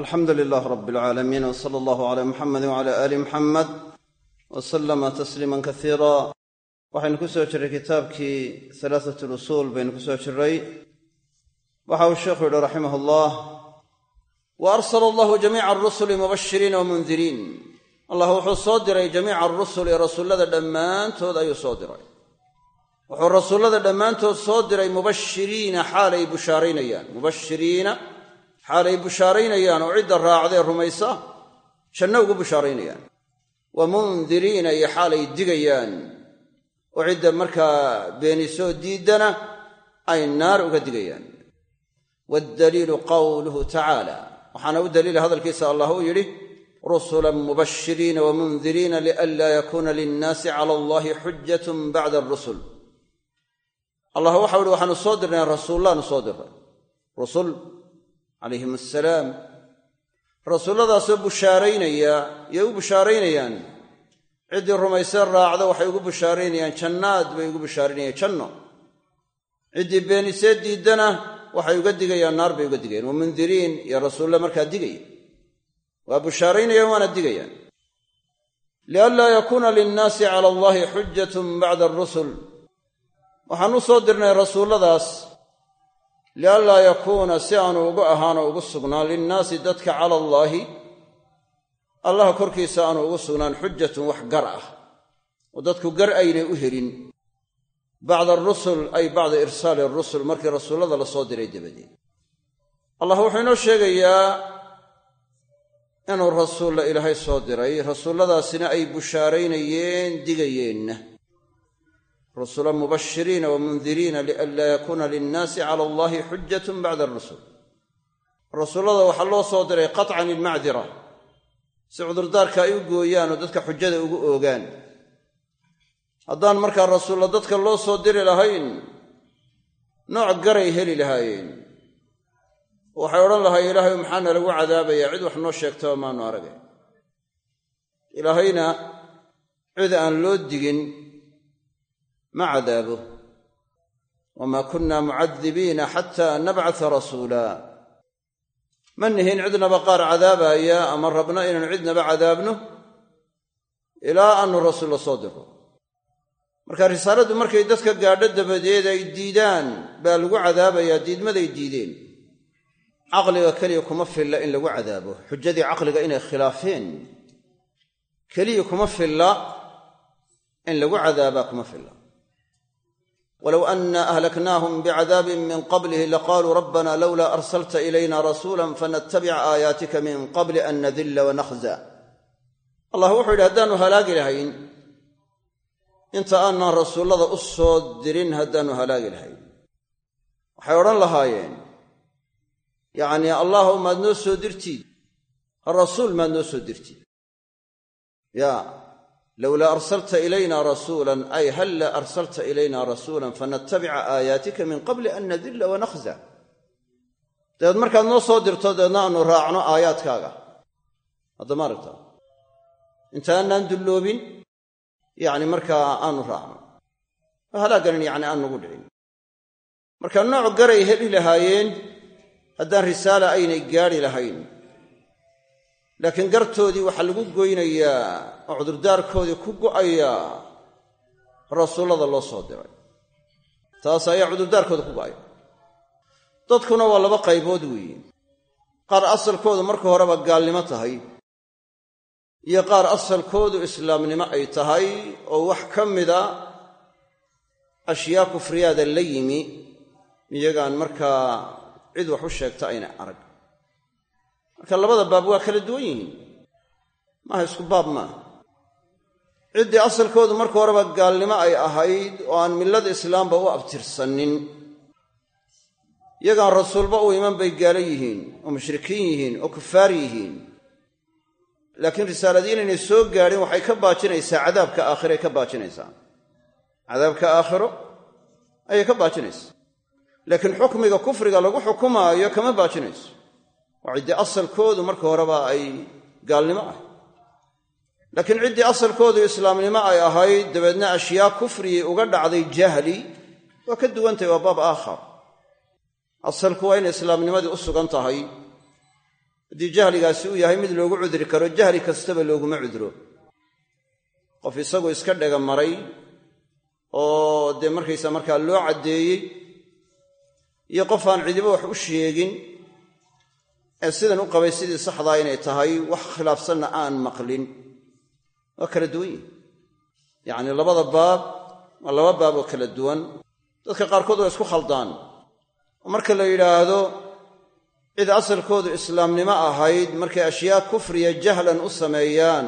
alxamdu lilah rab alcaalamiin w sala allahu cala muxamedi wcala aali muxamed w salama tasliima kasiira waxaynu ku soo jirray kitaabkii halaatat lusuul baynu ku soo jirray waxa uu sheikhu yihi raximah allah wa arsala allahu jamiica arusuli mubashiriina wamundiriin allah wuxuu soo diray jamiica arusuli rasuullada dhammaantood ayuu soo diray. Wuxuu rasuullada dhammaantood soo diray mubashiriina xaalay bushaaraynayaan. Mubashiriina xaalay bushaaraynayaan oo cidda raacdee rumaysa janno ugu bushaaraynayaan. Wa mundiriina iyo xaalay digayaan oo cidda markaa beenisoo diiddana ay naar uga digayaan. Waddaliilu qawluhu tacaala waxaana u daliila hadalkiisa allah uu yidhi rusulan mubashiriina wamundiriina lianlaa yakuuna linnaasi cala allahi xujatun bacda arusul allah waxau ihi waxaanu soo dirnay rasuullaanu soo dirnay. Rusul calayhim assalaam. Rasuulladaasoo bushaaraynaya yay u bushaaraynayaan. Ciddii rumaysee raacda waxay ugu bushaaraynayaan jannaad bay ugu bushaaraynayaan janno. Ciddii beenisee diiddana waxay uga digayaan naar bay uga digayaan. Wamundiriin iyo rasuulle markaa digaya waa bushaaraynayaan waana digayaan. Lianlaa yakuuna linnaasi cala allahi xujatun bacda arusul waxaan u soo dirnay rasuulladaas lianlaa yakuuna si aanu ugu ahaano ugu sugnaan linnaasi dadka cala allaahi allah korkiisa aanu ugu sugnaan xujatun wax gar ah oo dadku gar aynay u helin bacda arusul ay bacda irsaali arusul markii rasuullada la soo diray dabadeed allah wuxuu inoo sheegayaa inuu rasuulla ilaahay soo diray rasuulladaasina ay bushaaraynayeen digayeenna rusula mubashiriina wamundiriina lianlaa yakuuna linnaasi cala allahi xujatun bacda arusul rasuullada waxaa loo soo diray qatcan ilmacdira. Si cudurdaarka ay u gooyaan oo dadka xujada ugu oogaan. Haddaan markaa rasuulla dadka loo soo diri lahayn nooc garay heli lahaayeen. Waxay odhan lahay ilaahay maxaana lagu cadaabayaa? Cid wax noo sheegtaba maanu aragay. Ilaahayna cid aan loo digin ma cadaabo wamaa kunna mucadibiina xataa nabcata rasuula ma nihin cidnaba qaar cadaabaya ama rabna inaynu cidnaba cadaabno ilaa aanu rasuulla soo diro marka risaaladdu markay dadka gaadho dabadeed ay diidaan baa lagu cadaabayaa diidmaday diideen caqliga keliya kuma filla in lagu cadaabo xujadii caqliga inay khilaafeen keliya kuma filla in lagu cadaabaa kuma filla walow anna ahlaknaahum bicadaabin min qablihi laqaaluu rabbana lowlaa arsalta ilayna rasuula fanatabica aayaatika min qabli an nadilla wanakhza allah wuxuu yidhi haddaannu halaagi lahayn inta aanan rasuullada u soo dirin haddaannu halaagi lahayn waxay odhan lahaayeen yacnii allahu maad noo soo dirtiid rasuul maad noo soo dirtiid ya lowlaa arsalta ilayna rasuulan ay halla arsalta ilayna rasuulan fanatabica aayaatika min qabli an nadilla wanakhza dabeed markaad noo soo dirto dabeedna aanu raacno aayaadkaaga haddama aragta intaanaan dulloobin yacni markaa aanu raacno halaaganan yacni aan nugu dhicin marka nooc garay heli lahaayeen haddaan risaala aynay gaadhi lahayn laakiin gartoodii waxaa lagu goynayaa oo cudurdaarkoodii ku go'ayaa rasuullada loo soo diray taas ayaa cudurdaarkooda ku go'aya dadkuna waa laba qaybood weeye qaar asalkoodu marka horeba gaalnimo tahay iyo qaar asalkoodu islaamnimo ay tahay oo wax ka mida ashyaa kufriyaada la yimi iyagaan markaa cid wax u sheegta ayna arag marka labada baab waa kala duwan yihiin. Maaha isku baab maaha. Ciddii asalkoodu marka horeba gaalnimo ay ahayd oo aan millada islaamba u abtirsanin iyagaan rasuulba u iman bay gaalo yihiin oo mushrikiin yihiin oo kufaar yihiin. Laakiin risaaladii inaynay soo gaadhin waxay ka baajinaysaa cadaabka aakhiraay ka baajinaysaa. Cadaabka aakhiro ayay ka baajinaysaa. Laakiin xukmiga kufriga lagu xukumaayo kama baajinayso waa ciddii asalkoodu marka horeba ay gaalnimo ah. Laakiin ciddii asalkoodu islaamnimo ay ahayd dabeedna ashyaa kufrigii uga dhacday jahli waa ka duwantahy waa baab aakhar. Asalku waa inay islaamnimadii u sugan tahay. Haddii jahligaasi uu yahay mid loogu cudri karo jahli kastaba looguma cudro. Qof isagu iska dhega maray oo dee markaysa markaa loo caddeeyey iyo qof aan cidiba wax u sheegin ee sidan u qabay sidii saxdaa inay tahay wax khilaafsanna aan maqlin. Waa kala duwan yihiin yacni labada baab waa laba baab oo kala duwan. Dadka qaarkood waa isku khaldaan. Marka la yidhaahdo cid asalkoodu islaamnimo ahayd markay ashyaa kufriya jahlan u sameeyaan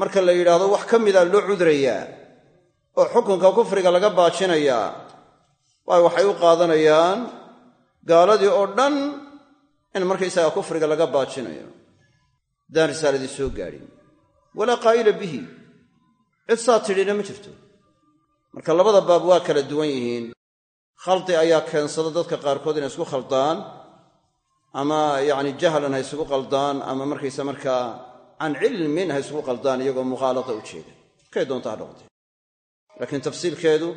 marka la yidhaahdo wax ka mida loo cudrayaa oo xukunka kufriga laga baajinayaa waayo waxay u qaadanayaan gaaladii oo dhan in markaysaga kufriga laga baajinayo haddaan risaaladii soo gaadhin. Walaa qaa'ila bihi. Cid saa tidhina ma jirto. Marka labada baab waa kala duwan yihiin. Khaldi ayaa keensada dadka qaarkood inay isku khaldaan ama yacni jahlan ha isugu qaldaan ama markaysa markaa can cilmin ha isugu qaldaan iyagoo mukhaalata u jeeda. Kay doonta ha noqotee. Laakiin tafsiilkeedu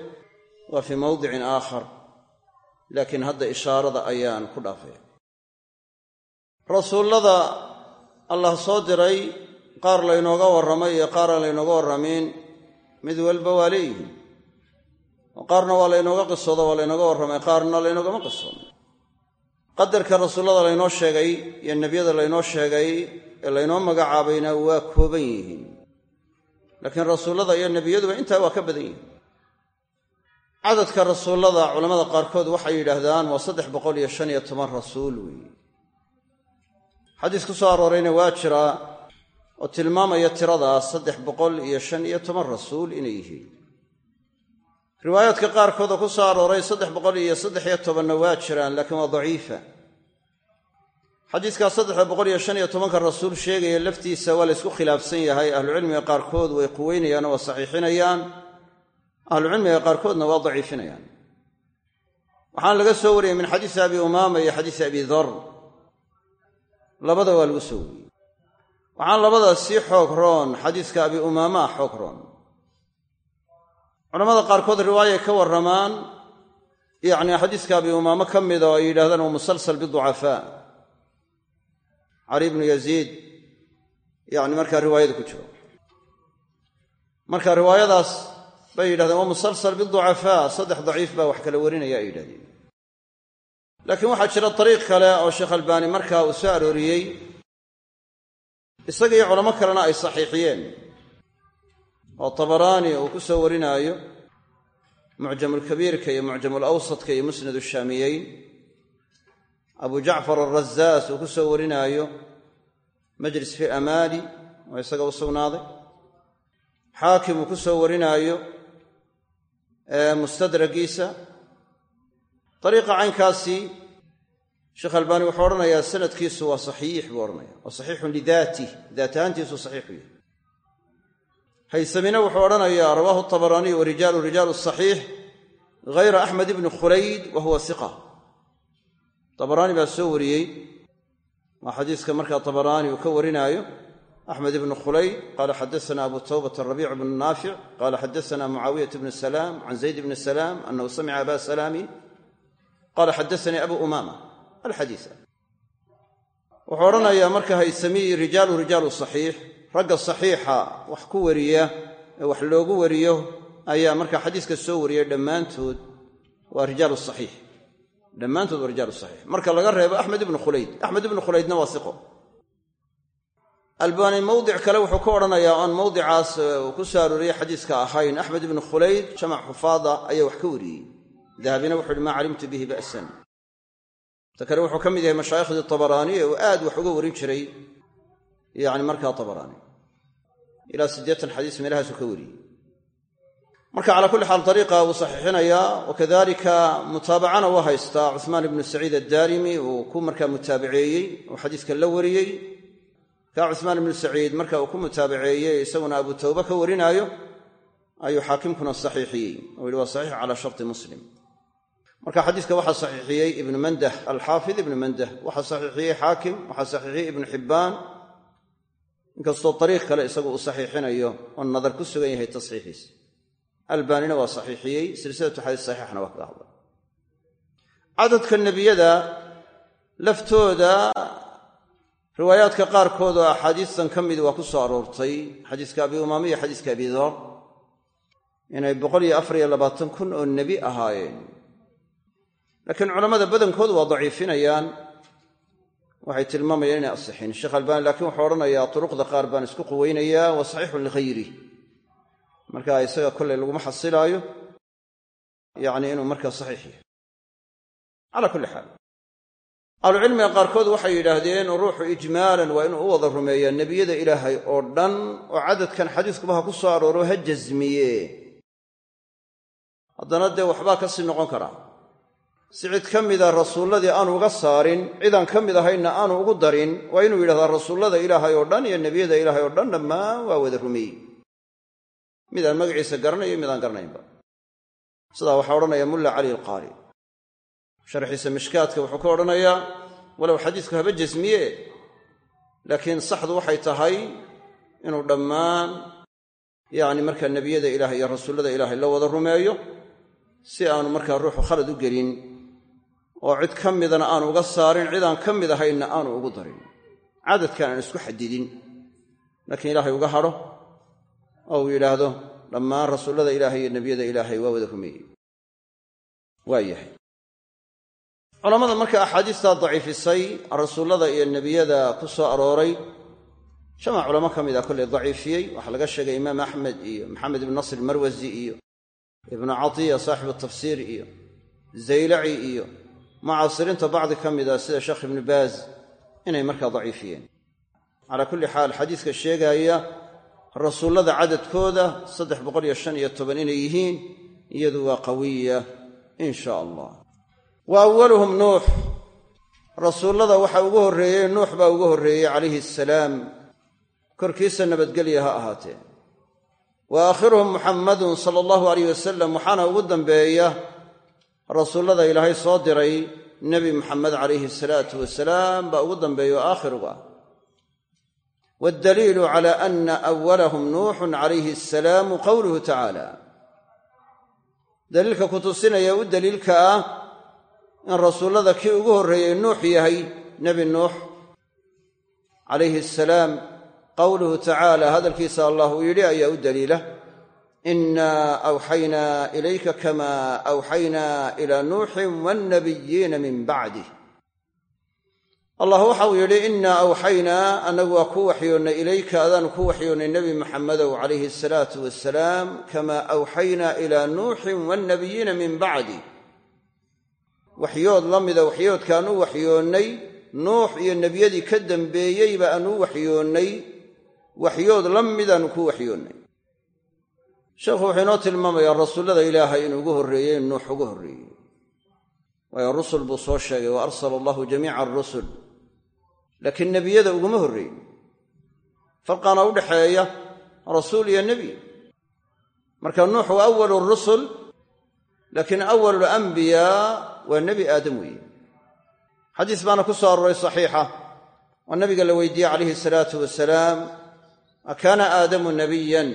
waa fii mawdicin aakhar. Laakiin hadda ishaarada ayaan ku dhaafaya rasuullada allah soo diray qaar laynooga warramay iyo qaar aan laynooga warramiin. Mid walba waa leeyihiin. Oo qaarna waa laynooga qisoodo waa laynooga warramay qaarna laynoogama qisoonay. Qadarka rasuullada laynoo sheegay iyo nebiyada laynoo sheegay ee laynoo magacaabayna waa kooban yihiin. Laakiin rasuullada iyo nebiyaduba intaa waa ka badan yihiin. Cadadka rasuullada culammada qaarkood waxay yidhaahdaan waa saddex boqol iyo shan iyo toban rasuul weeye xadiis ku soo aroorayna waa jiraa oo tilmaamaya tiradaas saddex boqol iyo shan iyo toban rasuul inay yihiin. Riwaayaadka qaarkood oo ku soo arooray saddex boqol iyo saddex iyo tobanna waa jiraan laakiin waa daciifa. Xadiiskaa saddexa boqol iyo shan iyo tobanka rasuul sheegaya laftiisa waa la ysku khilaafsan yahay. Ahlucilmiga qaarkood way quweynayaan waa saxiixinayaan. Ahlucilmiga qaarkoodna waa daciifinayaan. Waxaana laga soo wariyey min xadiisi abi umaama iyo xadiisi abi dar labada waa lagu soo wariyey waxaan labadaas sii xoog roon xadiiska abi umaamaa xoog roon. Culamada qaarkood riwaayay ka warramaan yacni xadiiska abi umaamo ka mida oo ay yidhahdaan waa musalsal biducafaa. Cali ibnu yaziid yacni markaa riwaayada ku jiro. Marka riwaayadaas bay yidhahdeen waa musalsal biducafaa saddex daciif baa wax kala warinaya ay yidhahdeen laakiin waxaa jira dariiq kale oo sheekh albaani markaa uu soo arooriyey isaga iyo culamo kalena ay saxiixiyeen. Oo tabaraani uu ku soo warinaayo mucjamulkabiirka iyo mucjamulawsadka iyo musnad shaamiyeyn. Abu jacfar alrazaas uu ku soo warinaayo majlis fi amaali oo isaga u sugnaaday. Xaakim uu ku soo warinaayo mustadragiisa dariiqa caynkaasi sheekh albaani wuxuu odhanayaa sanadkiisu waa saxiix buu odhanaya waa saxiixun lidaatih daat ahaantiisu saxiixu yahay haysamina wuxuu odhanayaa rawaahu tabaraaniy wa rijaalu rijaalu saxiix hayra axmed ibni khulayd wa huwa iqa tabaraani baa soo wariyey waa xadiiska markaa tabaraani uu ka warinaayo axmed ibnu khulayd qaala xadaana abu tawbata rabiic bnu naafic qaala xadaana mucaawiyat bnu salaam can zayd bni salaam anahu samica aba salaami qaala xadaanii abu umaama alxadiisa wuxuu odhanayaa marka haysamiyi rijaalu rijaalu saxiix ragga saxiixa wax ku wariya ee wax loogu wariyo ayaa marka xadiiska soo wariyay dhammaantood waa rijaalu saxiix. Dhammaantood waa rijaalu saxiix. Marka laga reebo axmed ibnu khulayd axmed ibnu khulaydna waa siqo. Albaani mawdic kale wuxuu ka odhanayaa oon mawdicaas uu ku soo arooriyey xadiiska ahayn axmed ibnu khulayd jamac xufaada ayaa wax ka wariyey dahabina wuxu uhi maa calimtu bihi ba'san. Ta kale wuxuu ka mid yahay mashaayikhdii tabaraani ee uu aad wax uga warin jiray yacni markaa tabaraani. Ilaa siddeetan xadiis meelahaasuu ka wariyey. Marka calaa kulli xaal dariiqa wuu saxiixinayaa wakadalika mutaabacana waa haystaa. Cuhmaan ibnu saciid addaarimi uu ku markaa mutaabaceeyey oo xadiiska la wariyey. Kaa cuhmaan ibnu saciid marka uu ku mutaabaceeyey isaguna abu tawba ka warinaayo ayuu xaakimkuna saxiixiyey. Oo yihi waa saxiix calaa sharti muslim marka xadiiska waxaa saxiixiyey ibnu mandah alxaafid ibnu mandah waxaa saxiixiyey xaakim waxaa saxiixiyey ibnu xibbaan. Inkastoo dariiq kale isagu uu saxiixinayo oo nadar ku sugan yahay tasxiixiisa albaanina waa saxiixiyey silsilatu xadiis saxiixna waa kaga hadlay. Cadadka nebiyada laftooda riwaayaadka qaarkood oo axaadiistan ka mid waa ku soo aroortay. Xadiiska abi umaama iyo xadiiska abi dar inay boqol iyo afar iyo labaatan kun oo nebi ahaayeen laakiin culammada badankoodu waa daciifinayaan. Waxay tilmaamayaan inay asixin sheekh albaani laakiin wuxuu odhanayaa turuqda qaar baan isku quweynayaa wa saxiixun lighayri marka isaga kollay laguma xasilaayo yacni inuu markaa saxiix yahay. Calaa kulli xaal. Ahlucilmiga qaarkood waxay yidhaahdeen ruuxu ijmaalan waa inuu u wada rumeeyaa nebiyada ilaahay oo dhan oo cadadkan xadiiskuba ha ku soo arooro ha jasmiye haddana dee waxbaa ka sii noqon karaa si cid ka mida rasuulladii aanu uga saarin cidaan ka mid ahaynna aanu ugu darin waa inuu yidhahdaa rasuullada ilaahay oo dhan iyo nebiyada ilaahay oo dhan dhammaan waa wada rumeeyey. Midaan magaciisa garanayo midaan garanaynba. Sidaa waxaa odhanaya mulla cali alqaari. Sharxiisa mishkaadka wuxuu ku odhanayaa walow xadiisku haba jasmiye laakiin saxdu waxay tahay inuu dhammaan yacni markaa nebiyada ilaahay iyo rasuullada ilaahay la wada rumeeyo si aanu markaa ruuxu khalad u gelin oo cid ka midana aanu uga saarin cidaan ka mid ahaynna aanu ugu darin. Cadadkan aan isku xadidin. Laakiin ilaahay uga hadho oo uu yidhaahdo dhammaan rasuullada ilaahay iyo nebiyada ilaahay waa wada rumeeyey. Waa yahay. Culammada marka axaadiistaa daciifisay rasuullada iyo nebiyada ku soo arooray jamac culamo ka mid a kollay daciifiyey. Waxaa laga sheegay imaam axmed iyo maxamed ibn nasr marwasi iyo ibnu catiya saaxibu tafsiir iyo zaylaci iyo mucaasiriinta bacdi ka mida sida sheekh ibnu baaz inay markaa daciifiyeen. Calaa kulli xaal xadiiska sheegaaya rasuullada cadadkooda saddex boqol iyo shan iyo toban inay yihiin iyadu waa qawiya in sha allah. Wa awaluhum nuux. Rasuullada waxa ugu horreeyey nuux baa ugu horreeyey calayhi asalaam korkiisa nabadgelya ha ahaatee. Wa aakhiruhum muxammadun sala allahu alayh wasalam waxaana ugu dambeeya rasuullada ilaahay soo diray nebi muxamed calayhi salaatu wasalaam baa ugu dambeeya oo aakhiruga. Ah waddaliilu cala ana awalahum nuuxun calayhi asalaamu qowluhu tacaala. Daliilka ku tusinaya u daliilka ah in rasuullada kii ugu horreeyey nuux yahay nebi nuux calayhi asalaam qowluhu tacaala. Hadalkiisa allah uu yidhi ayaa u daliila inaa awxaynaa ilayka kama awxaynaa ilaa nuuxin wannabiyiina min bacdih allah waxa uu yidhi innaa awxaynaa annagu waa ku waxyoonnay ilayka adaanu ku waxyoonnay nebi muxamedow calayhi asalaatu wasalaam kamaa awxaynaa ilaa nuuxin wannabiyiina min bacdi waxyood la mida waxyoodkaanu waxyoonnay nuux iyo nebiyadii ka dambeeyeyba aanu waxyoonnay waxyood la midaanu ku waxyoonnay sheekhu wuxuu inoo tilmaamayaa rasuullada ilaahay inuu ugu horreeyey nuux ugu horreeyey waayo rusul buu soo sheegay wa arsala allahu jamiica arusul laakiin nebiyada uguma horreeyin farqaana u dhaxeeya rasuul iyo nebi. Marka nuux waa awalu rusul laakiin awalu lambiyaa waa nebi aadam weeye. Xadiis baana ku soo arooray saxiixa oo nabiga la weydiiyey calayhi salaatu wasalaam a kaana aadamu nabiyan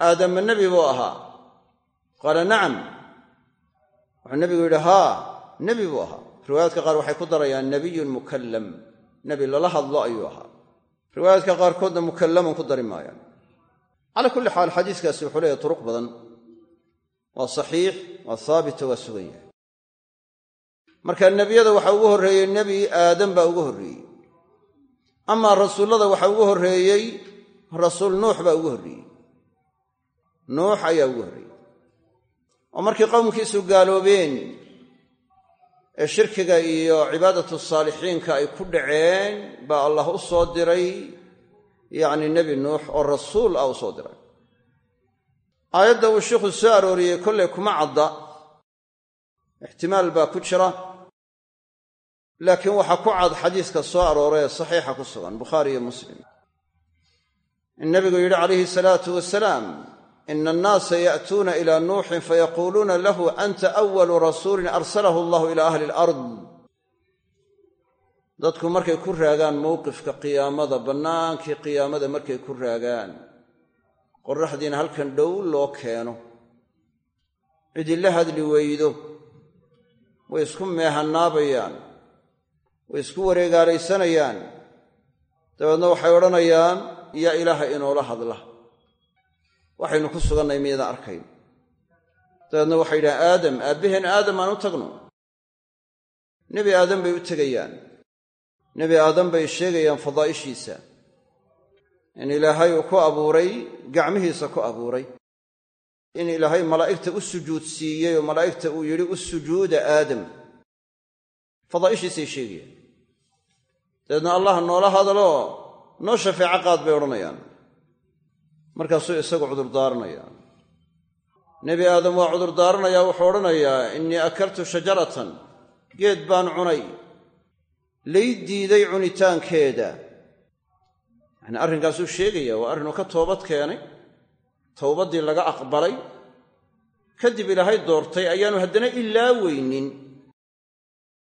aadamma nebi buu ahaa. Qaala nacam. Wuxuu nebigu yidhi haa nebi buu ahaa. Riwaayaadka qaar waxay ku darayaan nebiyun mukallam. Nebi lala hadlo ayuu ahaa. Riwaayaadka qaarkoodna mukallaman ku dari maayaan. Calaa kulli xaal xadiiskaasi wuxuu leeyahy turuq badan. Waa saxiix waa haabita waa sugan yahay. Marka nebiyada waxaa ugu horreeyey nebi aadam baa ugu horreeyey. Amaa rasuullada waxaa ugu horreeyey rasuul nuux baa ugu horreeyey nuux ayaa ugu horreeyey oo markii qowmkiisu gaaloobeen ee shirkiga iyo cibaadatu saalixiinka ay ku dhaceen baa allah u soo diray yacni nebi nuux oo rasuul ah u soo diray. Aayadda uu sheikhu soo arooriyey kollay kuma cadda. Ixtimaal baa ku jira. Laakiin waxaa ku cad xadiiska soo aroora ee saxiixa ku sugan bukhaari iyo muslim. In nabigu yidhi calayhi salaatu wasalaam ina annaasa ya'tuuna ilaa nuuxin fayaquuluuna lahu anta awalu rasuulin arsalahu allahu ilaa ahli alard dadku markay ku raagaan mowqifka qiyaamada bannaankii qiyaamada markay ku raagaan qorraxdiina halkan dhow loo keeno. Cidila hadli weydo way isku meehanaabayaan way isku wareegaalaysanayaan. Dabeedna waxay odhanayaan yaa ilaaha inoola hadla waxaynu ku sugannay miyadaan arkayn. Dabeedna waxay yidhahaan aadam aabbaheen aadam aan u tagno. Nebi aadam bay u tegayaan. Nebi aadam bay sheegayaan fadaa'ishiisa. In ilaahay uu ku abuuray gacmihiisa ku abuuray. In ilaahay malaa'igta u sujuudsiiyey oo malaa'igta uu yidhi u sujuuda aadam. Fadaa'ishiisay sheegayaan. Dabeedna allah noola hadlo noo shafeeco qaad bay odhanayaan markaasuu isagu cudurdaaranaya nebi aadam waa cudurdaaranayaa wuxuu odhanayaa innii akaltu shajaratan geed baan cunay lay diiday cunitaankeeda. Yacnii arrinkaasuu sheegaya waa arrinuu ka toobad keenay towbaddii laga aqbalay. Kadib ilaahay doortay ayaanu haddana ilaa weynin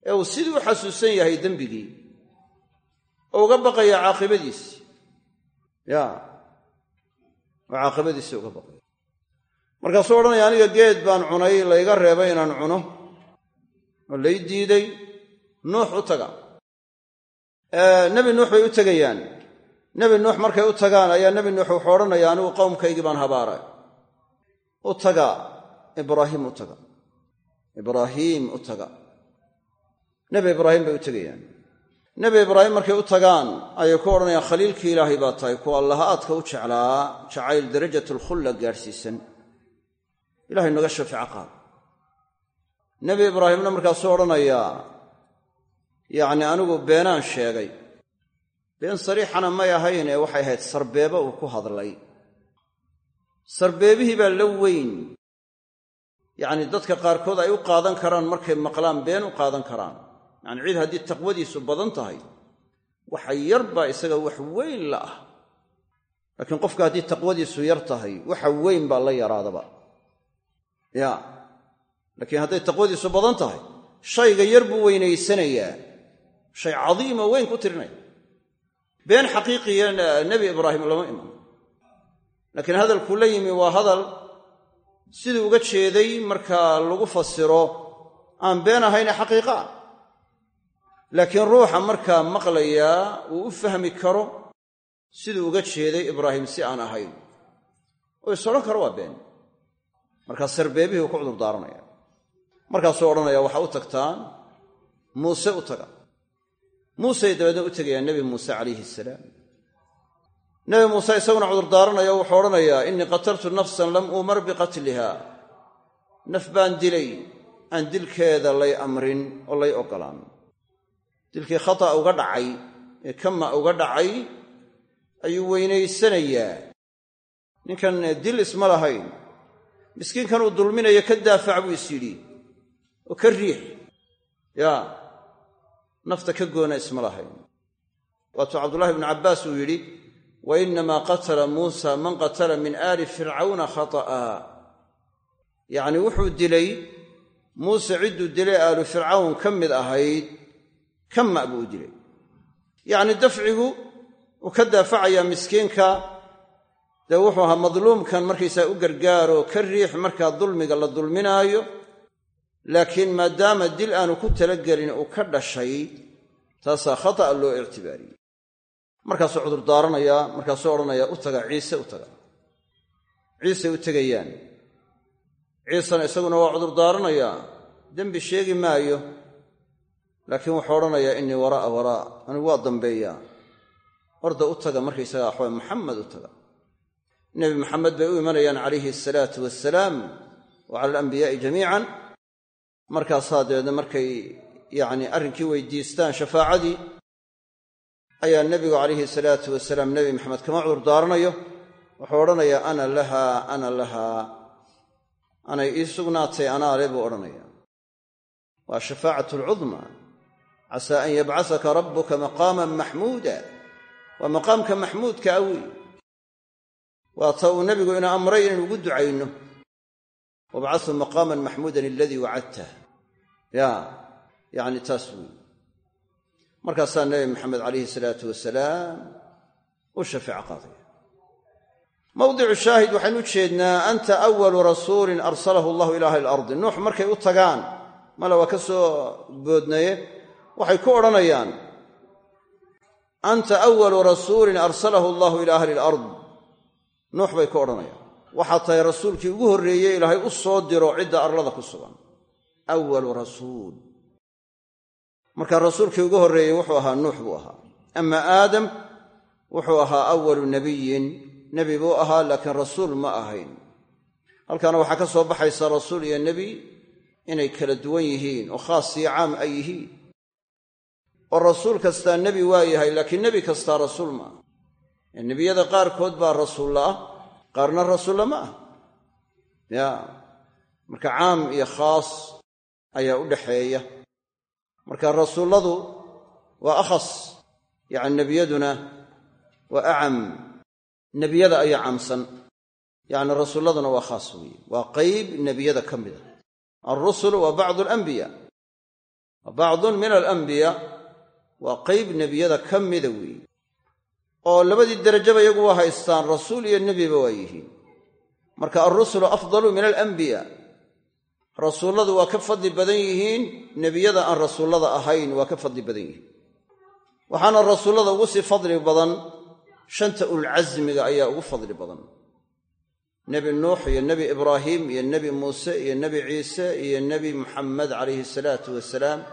ee uu sidii u xasuusan yahay dembigii oo uga baqaya caaqibadiisii. Ya oo caaqibadiisii uga baqaya markaasuu odhanaya aniga geed baan cunay layga reebay inaan cuno. Oo lay diiday nuux u taga. Nebi nuux bay u tegayaan. Nebi nuux markay u tagaan ayaa nebi nuux wuxuu odhanaya anigu qowmkaygii baan habaaray. U taga. Ibraahiim u taga. Ibraahiim u taga. Nebi ibraahim bay u tegayaan nebi ibraahim markay u tagaan ayay ku odhanayaan khaliilkii ilaahay baa tahay kuwa allaha-aadka u jeclaa jacayl darajatulkhulla gaadhsiisan ilahay noga shafeeco qaad. Nebi ibraahimna markaasuu odhanayaa yacni anigu beenaan sheegay been sariixana may ahayn ee waxay ahayd sarbeebe uu ku hadlay. Sarbeebihii baa la weyn. Yacni dadka qaarkood ay u qaadan karaan markay maqlaan been u qaadan karaan yacni cid haddii taqwadiisu badan tahay waxa yar baa isaga wax weyn la ah. Laakiin qofka haddii taqwadiisu yar tahay waxa weyn baa la yaraadaba. Ya laakiin hadday taqwadiisu badan tahay shayga yar buu weynaysanayaa. Shay cadiimoo weyn ku tirinaya been xaqiiqiya nebi ibraahim lama iman. Laakiin hadalkuu la yimi waa hadal siduu uga jeeday marka lagu fasiro aan been ahayne xaqiiqa. ah laakiin ruuxa markaa maqlayaa uu u fahmi karo siduu uga jeeday ibraahim si aan ahayn. Oo is odhan karo waa been. Markaa sarbeebihii uu ku cudur daaranaya. Markaasuu odhanaya waxaa u tagtaan? Muuse u taga. Muusey dabeedna u tegayaan nebi muuse calayhi salaam. Nebi muuse isaguna cudurdaaranaya o wuxuu odhanayaa innii qataltu nafsan lam uumar biqatliha naf baan dilay aan dilkeeda lay amrin oo lay ogolaan dilkii khata uga dhacay ee kama uga dhacay ayuu weynaysanayaa. Ninkan dil isma lahayn. Miskiinkan uu dulminayo ka daafac buu is yidhi oo ka riix. Yaa nafta ka goona isma lahayn. Waatuu cabdullahi bnu cabbaas uu yidhi wa innamaa qatala muusa man qatala min aali fircawna khata'a. Yacnii wuxuu dilay muuse cidduu dilay aalu fircawn ka mid ahayd kama buu u yacnii dafcigu uu ka daafacayaa miskiinka dee wuxuu ahaa madluumkan markaysaa u gargaaroo ka riix markaa dulmiga la dulminaayo laakiin maadaama dil aanu ku talagelin uu ka dhashay taasaa khata'a loo ictibaariyey markaasuu cudurdaaranayaa markaasuu odhanayaa u taga ciise u taga ciisey u tegayaan. Ciisena isaguna waa cudurdaaranayaa. Dembi sheegi maayo laakiin wuxuu odhanayaa innii waraa'a waraa anigu waa dambeeyaa horda u taga markaysagaa waxawa maxamed u taga. Nebi maxamed bay u imanayaan calayhi asalaatu wassalaam wa cala alambiyaa'i jamiican. Markaasaa dabeedna markay yacni arrinkii weydiistaan shafaacadii ayaa nebigu calayhi salaatu wasalaam nebi maxamed kama cudur daaranayo wuxuu odhanayaa ana lahaa ana lahaa anay ii sugnaatay anaale buu odhanaya waa shafaacatu alcudma casaa an yabcasaka rabbuka maqaaman maxmuuda waa maqaamka maxmuudka awi waa ta uu nebigu ina amray inaynu ugu ducayno wabcahu maqaaman maxmuudan aladii wacadtah ya yacni taas wey markaasaa nebi maxamed calayhi salaatu wasalaam u shafeeco qaadaya mawdicu shaahid waxaynu u jeednaa anta awalu rasuulin arsalahu allahu ila ahli ilardi nuux markay u tagaan male waa ka soo boodnaye waxay ku odhanayaan anta awalu rasuulin arsalahu allahu ila ahli ilard nuux bay ku odhanayaan waxaad tahay rasuulkii ugu horreeyey ilaahay u soo diro cidda arlada ku sugan. Awalu rasuul. Marka rasuulkii ugu horreeyey wuxuu ahaa nuux buu ahaa. Ama aadam wuxuu ahaa awalu nebiyin nebi buu ahaa laakiin rasuul ma ahayn. Halkaana waxaa ka soo baxaysa rasuul iyo nebi inay kala duwan yihiin oo khaas iyo caam ay yihiin oo rasuul kastaa nebi waa yahay laakiin nebi kastaa rasuul ma aha. Nebiyada qaarkood baa rasuulla ah qaarna rasuulla ma ah ya marka caam iyo khaas ayaa u dhaxeeya. Marka rasuulladu waa akhas yacni nebiyaduna waa acam nebiyada ayaa caamsan yacni rasuulladuna waa khaas weeye waa qayb nebiyada ka mida alrusulu waa bacdu alambiya wa bacdun min alambiya waa qayb nebiyada ka mida weeye oo labadii derajaba iyagu waa haystaan rasuul iyo nebiba waa yihiin. Marka alrusulu afdalu min alambiya rasuulladu waa ka fadli badan yihiin nebiyada aan rasuullada ahayn waa ka fadli badan yihiin. Waxaana rasuullada ugu sii fadli badan shanta ulcasmiga ayaa ugu fadli badan. Nebi nuux iyo nebi ibraahim iyo nebi muuse iyo nebi ciise iyo nebi muxamed calayhi salaatu wasalaam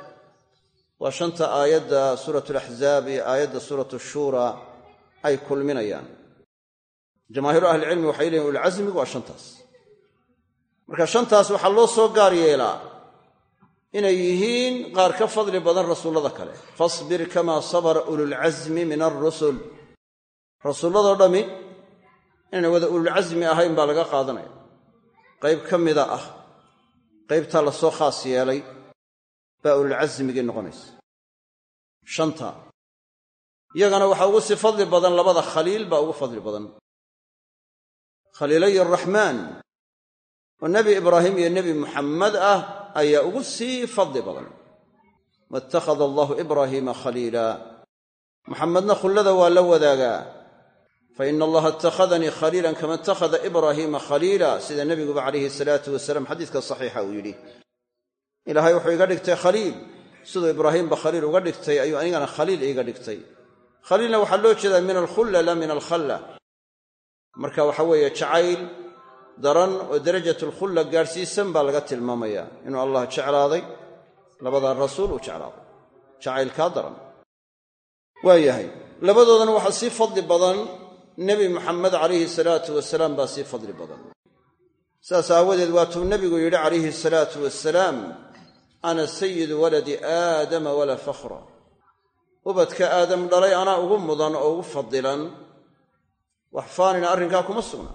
waa shanta aayadda suurat alaxzaab iyo aayadda suurat shuura ay kulminayaan. Jamaahiiru ahlicilmi waxay leeyihiin ulcasmigu waa shantaas. Marka shantaas waxaa loo soo gaar yeelaa inay yihiin qaar ka fadli badan rasuullada kale. Fasbir kamaa sabara ululcasmi min alrusul rasuulladoo dhammi inayna wada ululcasmi ahayn baa laga qaadanaya. Qayb ka mida ah qaybtaa la soo khaas yeelay baa ululcasmigii noqonaysa. Shanta. Iyagana waxaa ugu sii fadli badan labada khaliil baa ugu fadli badan. Khaliilay araxmaan oo nebi ibraahim iyo nebi muxammed ah ayaa ugu sii fadli badan. Waittakhada allahu ibraahiima khaliila. Muxamedna khullada waa la wadaagaa fa ina allaha ittakhadanii khaliilan kama ittakhada ibraahiima khaliila sida nebiguba calayhi salaatu wasalaam xadiiska saxiixa uu yidhi ilaahay wuxuu iga dhigtay khaliil. Siduu ibraahiimba khaliil uga dhigtay ayuu anigana khaliil iiga dhigtay. Khaliilna waxaa loo jeedaa min alkhulla la min alkhalla. Marka waxa weeye jacayl daran oo darajatulkhulla gaadhsiisan baa laga tilmaamayaa inuu allah jeclaaday labadaa rasuul uu jeclaaday. Jacaylkaa daran. Waa yahay labadoodana waxaa sii fadli badan. Nebi muxamed calayhi salaatu wasalaam baa sii fadli badan. Saas aawadeed waatuu nebigu yidhi calayhi salaatu wasalaam ana sayidu waladi aadama walaa fakhra. Ubadka aadam dhalay anaa ugu mudan oo ugu fadilan wax faanina arrinkaa kuma sugna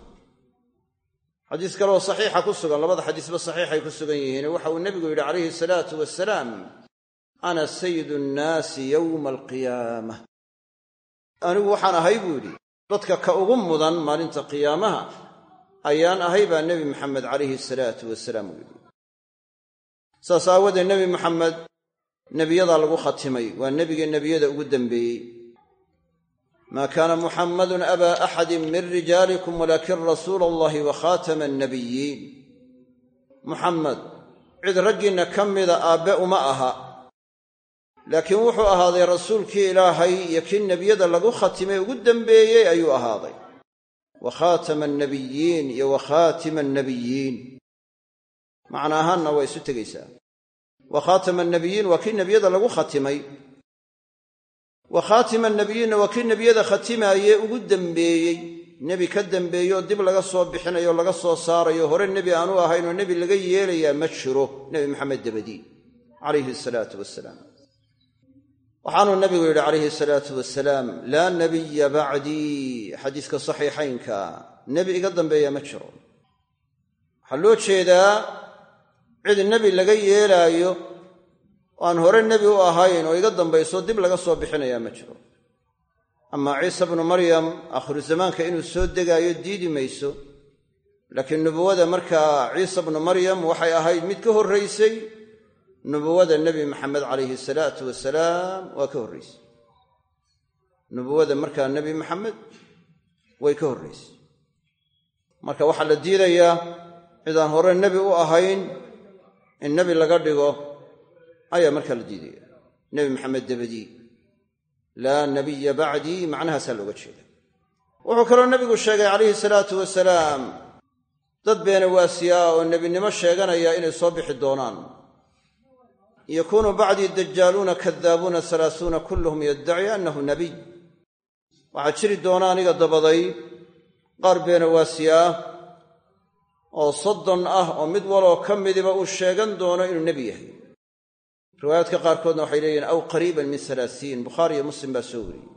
xadiis kaleoo saxiixa ku sugan labada xadiisba saxiixay ku sugan yihiin waxa uu nebigu yidhi calayhi salaatu wasalaam ana sayidu nnaasi yowma alqiyaama. Anigu waxaan ahay buu yidhi dadka ka ugu mudan maalinta qiyaamaha ayaan ahay nebi maxamed calayhi salaatu wasalaam saas aawadeed nebi maxamed nebiyadaa lagu khatimay waa nebigii nebiyada ugu dembeeyey maa kaana muxammadun abaa axadin min rijaalikum walaakin rasuula allahi wa khaatama annabiyiin muxammed cid raggiinna ka mida aabbe uma aha. Laakiin wuxuu ahaaday rasuulkii ilaahay iyo kii nebiyada lagu khatimay ugu dembeeyey ayuu ahaaday. Wa khaatama annabiyiin iyo wa khaatima annabiyiin macna ahaanna waa isu tegaysaa. Wa khaatama annabiyiin waa kii nebiyada lagu khatimay. Wa khaatima annabiyiinna waa kii nebiyada khatimaayee ugu dembeeyey nebi ka dembeeyo dib laga soo bixinayo laga soo saarayo. Hore nebi aanu ahayn oo nebi laga yeelayaa ma jiro. Nebi maxamed dabadii calayhi salaatu wasalaam waxaanuu nabigu yidhi calayhi salaatu wasalaam laa nabiya bacdii xadiiska saxiixaynka. Nebi iga dambeeya ma jiro. Waxaa loo jeedaa cid nebi laga yeelaayo oo aan hore nebi u ahayn oo iga dambayso dib laga soo bixinayaa ma jiro. Amaa ciisa bnu maryam aakhiru zamaanka inuu soo degaayo diidi mayso laakiin nubuwada markaa ciisa bnu maryam waxay ahayd mid ka horraysay nubuwada nebi maxamed calayhi salaatu wasalaam waa ka horraysay nubuwada markaa nebi maxamed way ka horraysay marka waxaa la diidayaa cidaan hore nebi u ahayn in nebi laga dhigo ayaa markaa la diidaya. Nebi maxamed dabadii laa nabiya bacdii macnahaasaa looga jeeda wuxuu kaloo nebigu sheegay calayhi salaatu wasalaam dad beena waasiyaa oo nebinimo sheeganaya inay soo bixi doonaan. Yakuunu bacdii dajaaluuna kadaabuuna salaasuuna kulluhum yaddaci annahu nebiy waxaa jiri doona aniga dabaday qaar beena waasiyaa oo soddon ah oo mid waloo ka midiba uu sheegan doono inuu nebi yahay. Riwaayaadka qaarkoodna waxay leeyihiin aw qariiban min alaasiin bukhaari iyo muslim baa soo wariyey.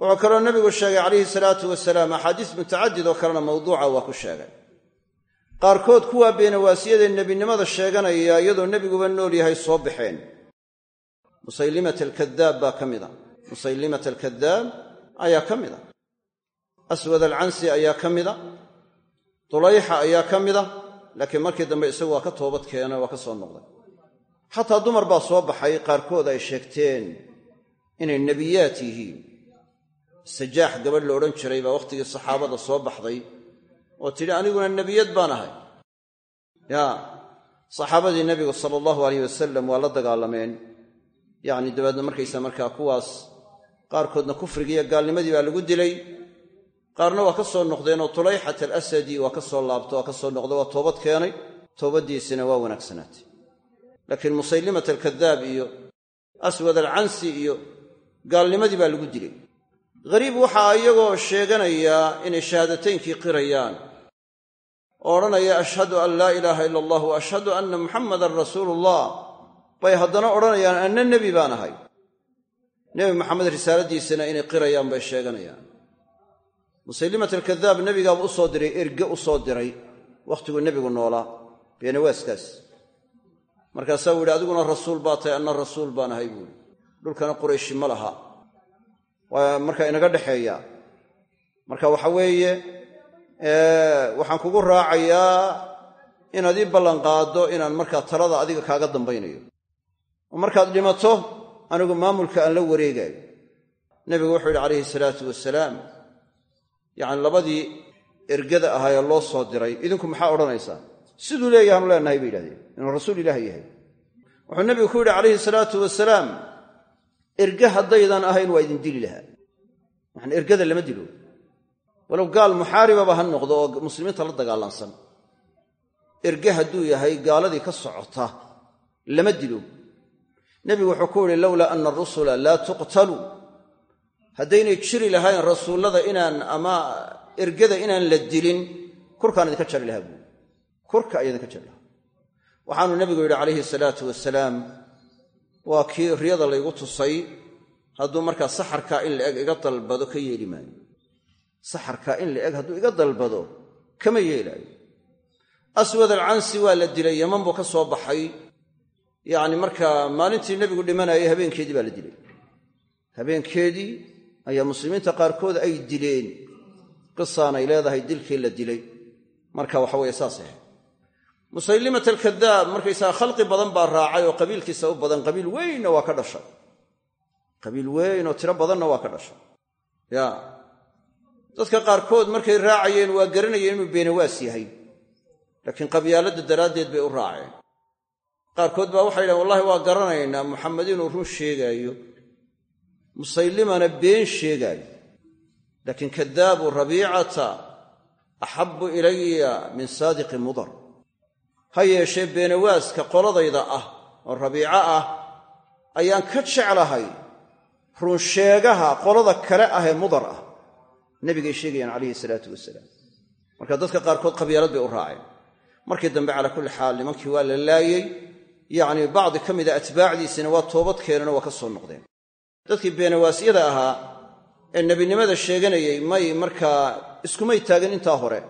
Wuxuu kaloo nebigu sheegay calayhi salaatu wasalaam axaadiis mutacadid oo kalena mawduuca waa ku sheegay. Qaarkood kuwaa beenawaasiyadee nebinimada sheeganaya iyadoo nebiguba nool yahay soo baxeen. Musaylimat alkadaab baa ka mid a. Musaylimat alkadaab ayaa ka mid a. Aswad alcansi ayaa ka mid a dulayxa ayaa ka mid a laakiin markii dambe isagu waa ka toobad keena waa ka soo noqday. Xataa dumar baa soo baxay qaarkood ay sheegteen inay nebiyaat yihiin. Sajaax gabadh la odhan jiray baa wakhtigii saxaabada soo baxday oo tidhi aniguna nebiyad baan ahay. Yaa saxaabadii nebigu sala allahu alayh wasalam waa la dagaalameen. Yacni dabeedna markaysa markaa kuwaas qaarkoodna kufrigiiyo gaalnimadii baa lagu dilay qaarna waa ka soo noqdeen oo tulayxat alasadi waa ka soo laabto waa ka soo noqday waa toobad keenay. Toobaddiisina waa wanaagsanaatay. Laakiin musaylimat alkadaab iyo aswad alcansi iyo gaalnimadii baa lagu dilay. Ghariib waxaa iyagoo sheeganaya inay shahaadataynkii qirayaan. Oo odhanaya ashhadu an laa ilaaha ila allah wa ashhadu anna muxammadan rasuuluullah bay haddana odhanayaan anna nebi baan ahay. Nebi maxamed risaaladiisana inay qirayaan bay sheeganayaan musaylimat alkadaab nebigaaba u soo diray erge u soo diray. Wakhtiguu nebigu noolaa. Beenawaaskaas markaasaa uu yidhi adiguna rasuul baa tahay anna rasuul baan ahay buuhi dhulkana qurayshi ma laha. Waa marka inaga dhexeeya. Marka waxa weeye waxaan kugu raacayaa inaad ii ballanqaaddo inaan markaa talada adiga kaaga dambaynayo. Oo markaad dhimato anigu maamulka aan la wareegaayo. Nebigu wuxuu yidhi calayhi salaatu wasalaam yacni labadii ergada ahaayee loo soo diray idinku maxaa odhanaysaa siduu leeyahaanu leenahay bay yidhahdeen. Inuu rasuul ilaahi yahay. Wuxuu nebigu ku yidhi calayhi salaatu wasalaam erge haddaydan ahayn waa idin dili lahaa. Yani ergada lama dilo. Walow gaal muxaaribaba ha noqdo oo muslimiinta la dagaalansan erge hadduu yahay gaaladii ka socota lama dilo. Nebigu wuxuu ku yihi lowlaa ana arusula laa tuqtalu haddaynay jiri lahayn rasuullada inaan ama ergada inaan la dilin kurkaan idinka jari lahaa buui kurka ayaa idinka jari lahaa. Waxaanu nebigu yidhi calayhi salaatu wasalaam waa kii riyada laygu tusay hadduu markaa saxarkaa in la eg iga dalbado ka yeeli maayo. Saxarkaa in la eg hadduu iga dalbado kama yeelaayo. Aswad alcansi waa la dilay yaman buu ka soo baxay. Yacni markaa maalintii nebigu dhimanayay habeenkeedii baa la dilay. Habeenkeedii ayaa muslimiinta qaarkood ay dileen. Qisaanay leedahay dilkii la dilay. Marka waxa weeye saas ahayd musaylimat alkadaab markaysaga khalqi badan baa raacay oo qabiilkiisa u badan qabiil weynna waa ka dhashay. Qabiil weyn oo tiro badanna waa ka dhashay. Ya. Dadka qaarkood markay raacayeen waa garanayeen inuu beenawaas yahay. Laakiin qabyaaladda daraaddeed bay u raaceen. Qaarkood baa waxay yidhahen wallahi waa garanaynaa muxamed inuu run sheegaayo musaylimana been sheegaayo laakiin kadaabu rabiicata axabbu ilaya min saadiqi mudar. Ha yeeshee beenawaaska qoladayda ah oo rabiico ah ayaan ka jeclahay runsheegaha qolada kale ah ee mudar ah nebigay sheegayaan calayhi salaatu wasalaam marka dadka qaarkood qabyaalad bay u raaceen. Markii dambe calaa kulli xaal nimankii waa la laayey yacnii bacdi ka mida atbaacdiisina waa toobad keeneenoo waa ka soo noqdeen dadkii beenawaasyada ahaa ee nebinimada sheeganayey may markaa iskumay taagin intaa hore.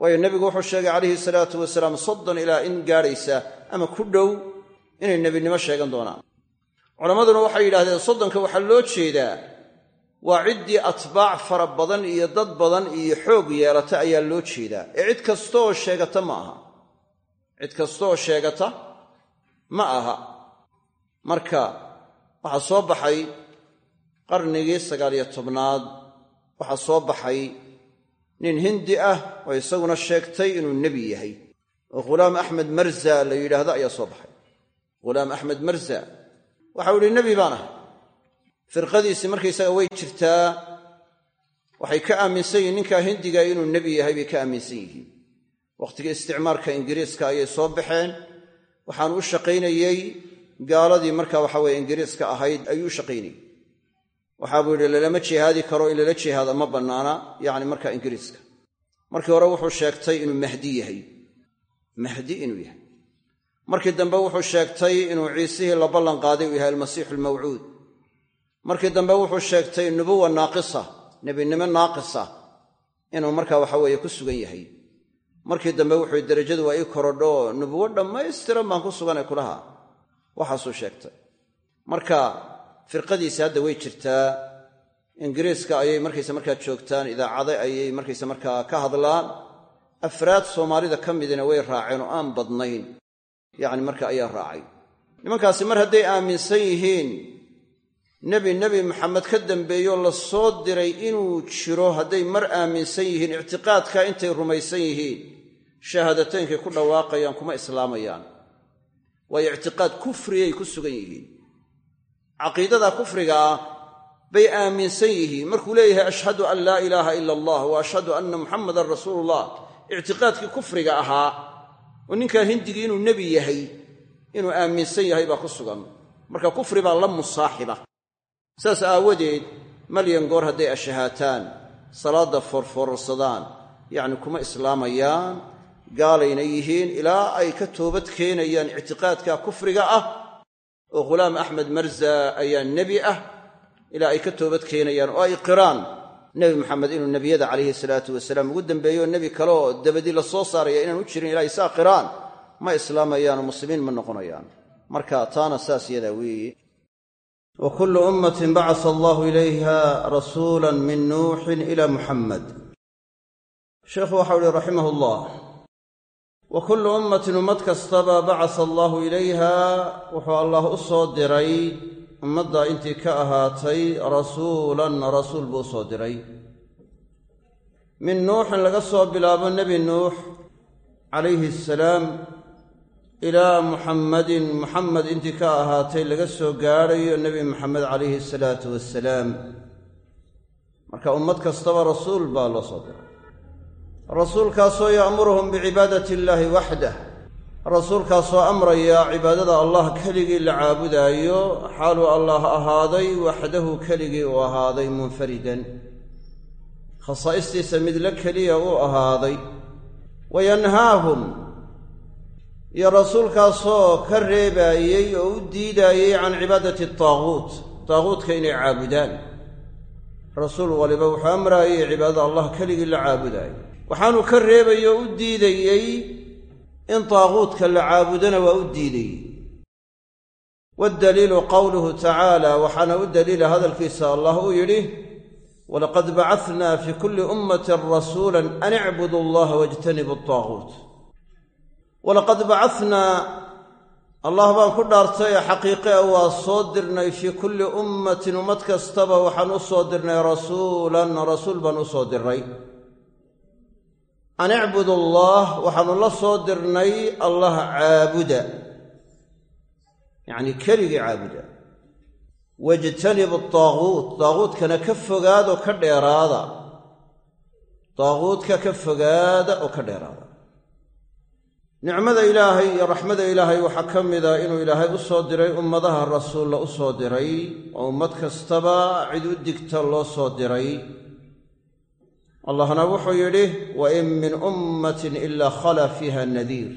Waayo nebigu wuxuu sheegay calayhi salaatu wasalaam soddon ilaa in gaadhaysa ama ku dhow inay nebinimo sheegan doonaan. Culammaduna waxay yidhahdeen soddonka waxaa loo jeedaa waa ciddii atbaac fara badan iyo dad badan iyo xoog yeelata ayaa loo jeedaa. Ee cid kastooo sheegata ma aha. Cid kastooo sheegata ma aha. Marka waxaa soo baxay qarnigii sagaaliyo tobnaad waxaa soo baxay nin hindi ah oo isaguna sheegtay inuu nebi yahay. Oo ghulaam axmed marza la yidhaahdo ayaa soo baxay. Ghulaam axmed marza. Waxau idhi nebi baan ahay. Firqadiisi markaysaga way jirtaa waxay ka aaminsan yihiin ninkaa hindiga inuu nebi yahay bay ka aaminsan yihiin. Wakhtigii isticmaarka ingiriiska ayay soo baxeen. Waxaanu u shaqaynayey gaaladii marka waxa weye ingiriiska ahayd ayuu u shaqaynayey waxaabuu yidhi lalama jihaadi karo in lala jihaada ma bannaana. Yacni marka ingiriiska. Markii hore wuxuu sheegtay inuu mahdi yahay. Mahdi inuu yahay. Markii dambe wuxuu sheegtay inuu ciisihii la ballan qaaday uu yahay almasiixu almawcuud markii dambe wuxuu sheegtay nubuwa naaqisa nebinimo naaqisa inuu marka waxa weeye ku sugan yahay. Markii dambe wuxuu derajadu waa ii korodho nubuwo dhammaystiran baan ku suganay kulaha. Waxaasuu sheegtay. Marka firqadiisi hadda way jirtaa. Ingiriiska ayay markaysa markaa joogtaan idaacada ayay markaysa markaa ka hadlaan. Afraad soomaalida ka midina way raaceen oo aan badnayn. Yacni marka ayaa raacay. Nimankaasi mar hadday aaminsan yihiin nebi nebi maxamed ka dambeeyo la soo diray inuu jiro hadday mar aaminsan yihiin ictiqaadka intay rumaysan yihiin. Shahaadateynkai ku dhawaaqayaan kuma islaamayaan. Waayo ictiqaad kufriyay ku sugan yihiin caqiidada kufriga ah bay aaminsan yihiin. Markuu leeyahay ashhadu an laa ilaaha ila allah wa ashhadu anna muxamadan rasuulullah. Ictiqaadkii kufriga ahaa oo ninkaa hindigii inuu nebi yahay inuu aaminsan yahay baa ku sugan. Marka kufri baa la musaaxiba. Saas aawadeed malyan goor hadday ashahaataan salaadda foorfoorsadaan yacni kuma islaamayaan gaalayna yihiin ilaa ay ka toobad keenayaan ictiqaadka kufriga ah oo ghulaam axmed marza ayaa nebi ah ilaa ay ka toobad keenayaan oo ay qiraan nebi maxamed inuu nebiyada calayhi salaatu wasalaam ugu dambeeyo. Nebi kale oo dabadii la soo saaraya inaan u jirin ilaa ay saa qiraan ma islaamayaanoo muslimiin ma noqonayaan. Marka taana saas yadaa weeye wa kullu ummatin bacasa allahu ilayha rasuula min nuuxin ila wa kullu ummatin ummad kastaba bacasa allaahu ilayha wuxuu allah u soo diray ummadda intii ka ahaatay rasuulan rasuul buu u soo diray. Min nuuxin laga soo bilaabo nebi nuux calayhi asalaam ilaa muxammadin muxamed intii ka ahaatay laga soo gaadhayo nebi maxamed calayhi asalaatu wassalaam marka ummad kastaba rasuul baa loo soo diray rasuulkaasoo ya'muruhum bicibaadati illaahi waxdah rasuulkaasoo amraya cibaadada allah keligii la caabudaayo xaaluu allah ahaaday waxdahu keligii uu ahaaday munfaridan. Khasaa'istiisa mid la keliya uu ahaaday. Wa yanhaahum. Iyo rasuulkaasoo ka reebaayey oo u diidaayey can cibaadati taaguut taaguutka inay caabudaan. Rasuul waliba wuxuu amraayey cibaadada allah keligii la caabudaayo waxaanu ka reebayey oo u diidayey in taaguutka la caabudana waa u diidayey waddaliilu qowluhu tacaala waxaana u daliila hadalkiisa allah uu yidhi walaqad bacadnaa fi kulli ummatin rasuula an icbudu allaha wajtanibu ataaguut walaqad bacadnaa allah baan ku dhaartay xaqiiqe a waa soo dirnay fii kulli ummatin ummad kastaba waxaan u soo dirnay rasuulan rasuul baan u soo dirnay an icbudu allaah waxaanu la soo dirnay allah caabuda. Yacnii keligii caabuda. Wajtanibu taaguut taaguutkana ka fogaada oo ka dheeraada. Taaguutka ka fogaada oo ka dheeraada. Nicmada ilaahay iyo raxmada ilaahay waxaa ka mida inuu ilaahay u soo diray ummadaha rasuulla u soo diray oo ummad kastaba cid u digta loo soo diray allahna wuxuu yidhi wa in min ummatin ilaa khala fiiha nadiir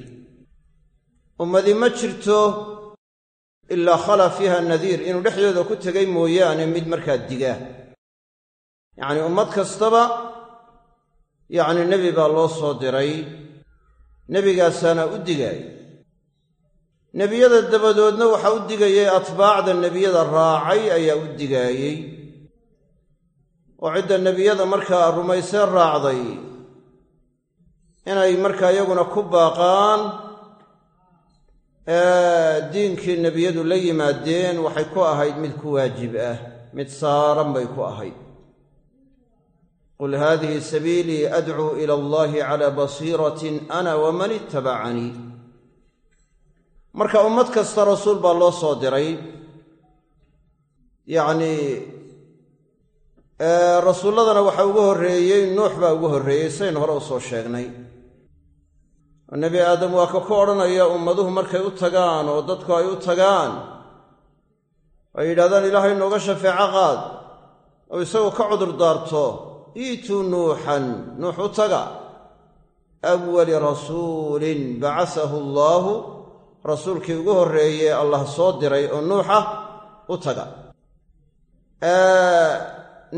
ummadi ma jirto ilaa khala fiiha nadiir inuu dhexdooda ku tegay mooyaane mid markaa diga yacnii ummad kastaba yacni nebi baa loo soo diray nebigaasaana u digaaya nebiyada dabadoodna waxaa u digayay atbaacda nebiyada raacay ayaa u digaayey oo cidda nebiyada markaa rumaysee raacday inay markaa iyaguna ku baaqaan diinkii nebiyadu la yimaadeen waxay ku ahayd mid ku waajib ah mid saaran bay ku ahayd. Qul haadihi sabiilii adcuu ila allahi calaa basiiratin ana waman ittabacanii marka ummad kasta rasuul baa loo soo diray. Yacnii rasuulladana waxaa ugu horreeyey nuux baa ugu horreeyey saynu hore u soo sheegnay. Oo nebi aadam waa ka ku odhanaya ummaduhu markay u tagaan oo dadku ay u tagaan ay yidhahdaan ilaahay nooga shafeeco qaad oo isagu ka cudur daarto iituu nuuxan. Nuux u taga awali rasuulin bacasahu allaahu. Rasuulkii ugu horreeyey allah soo diray oo nuuxa u taga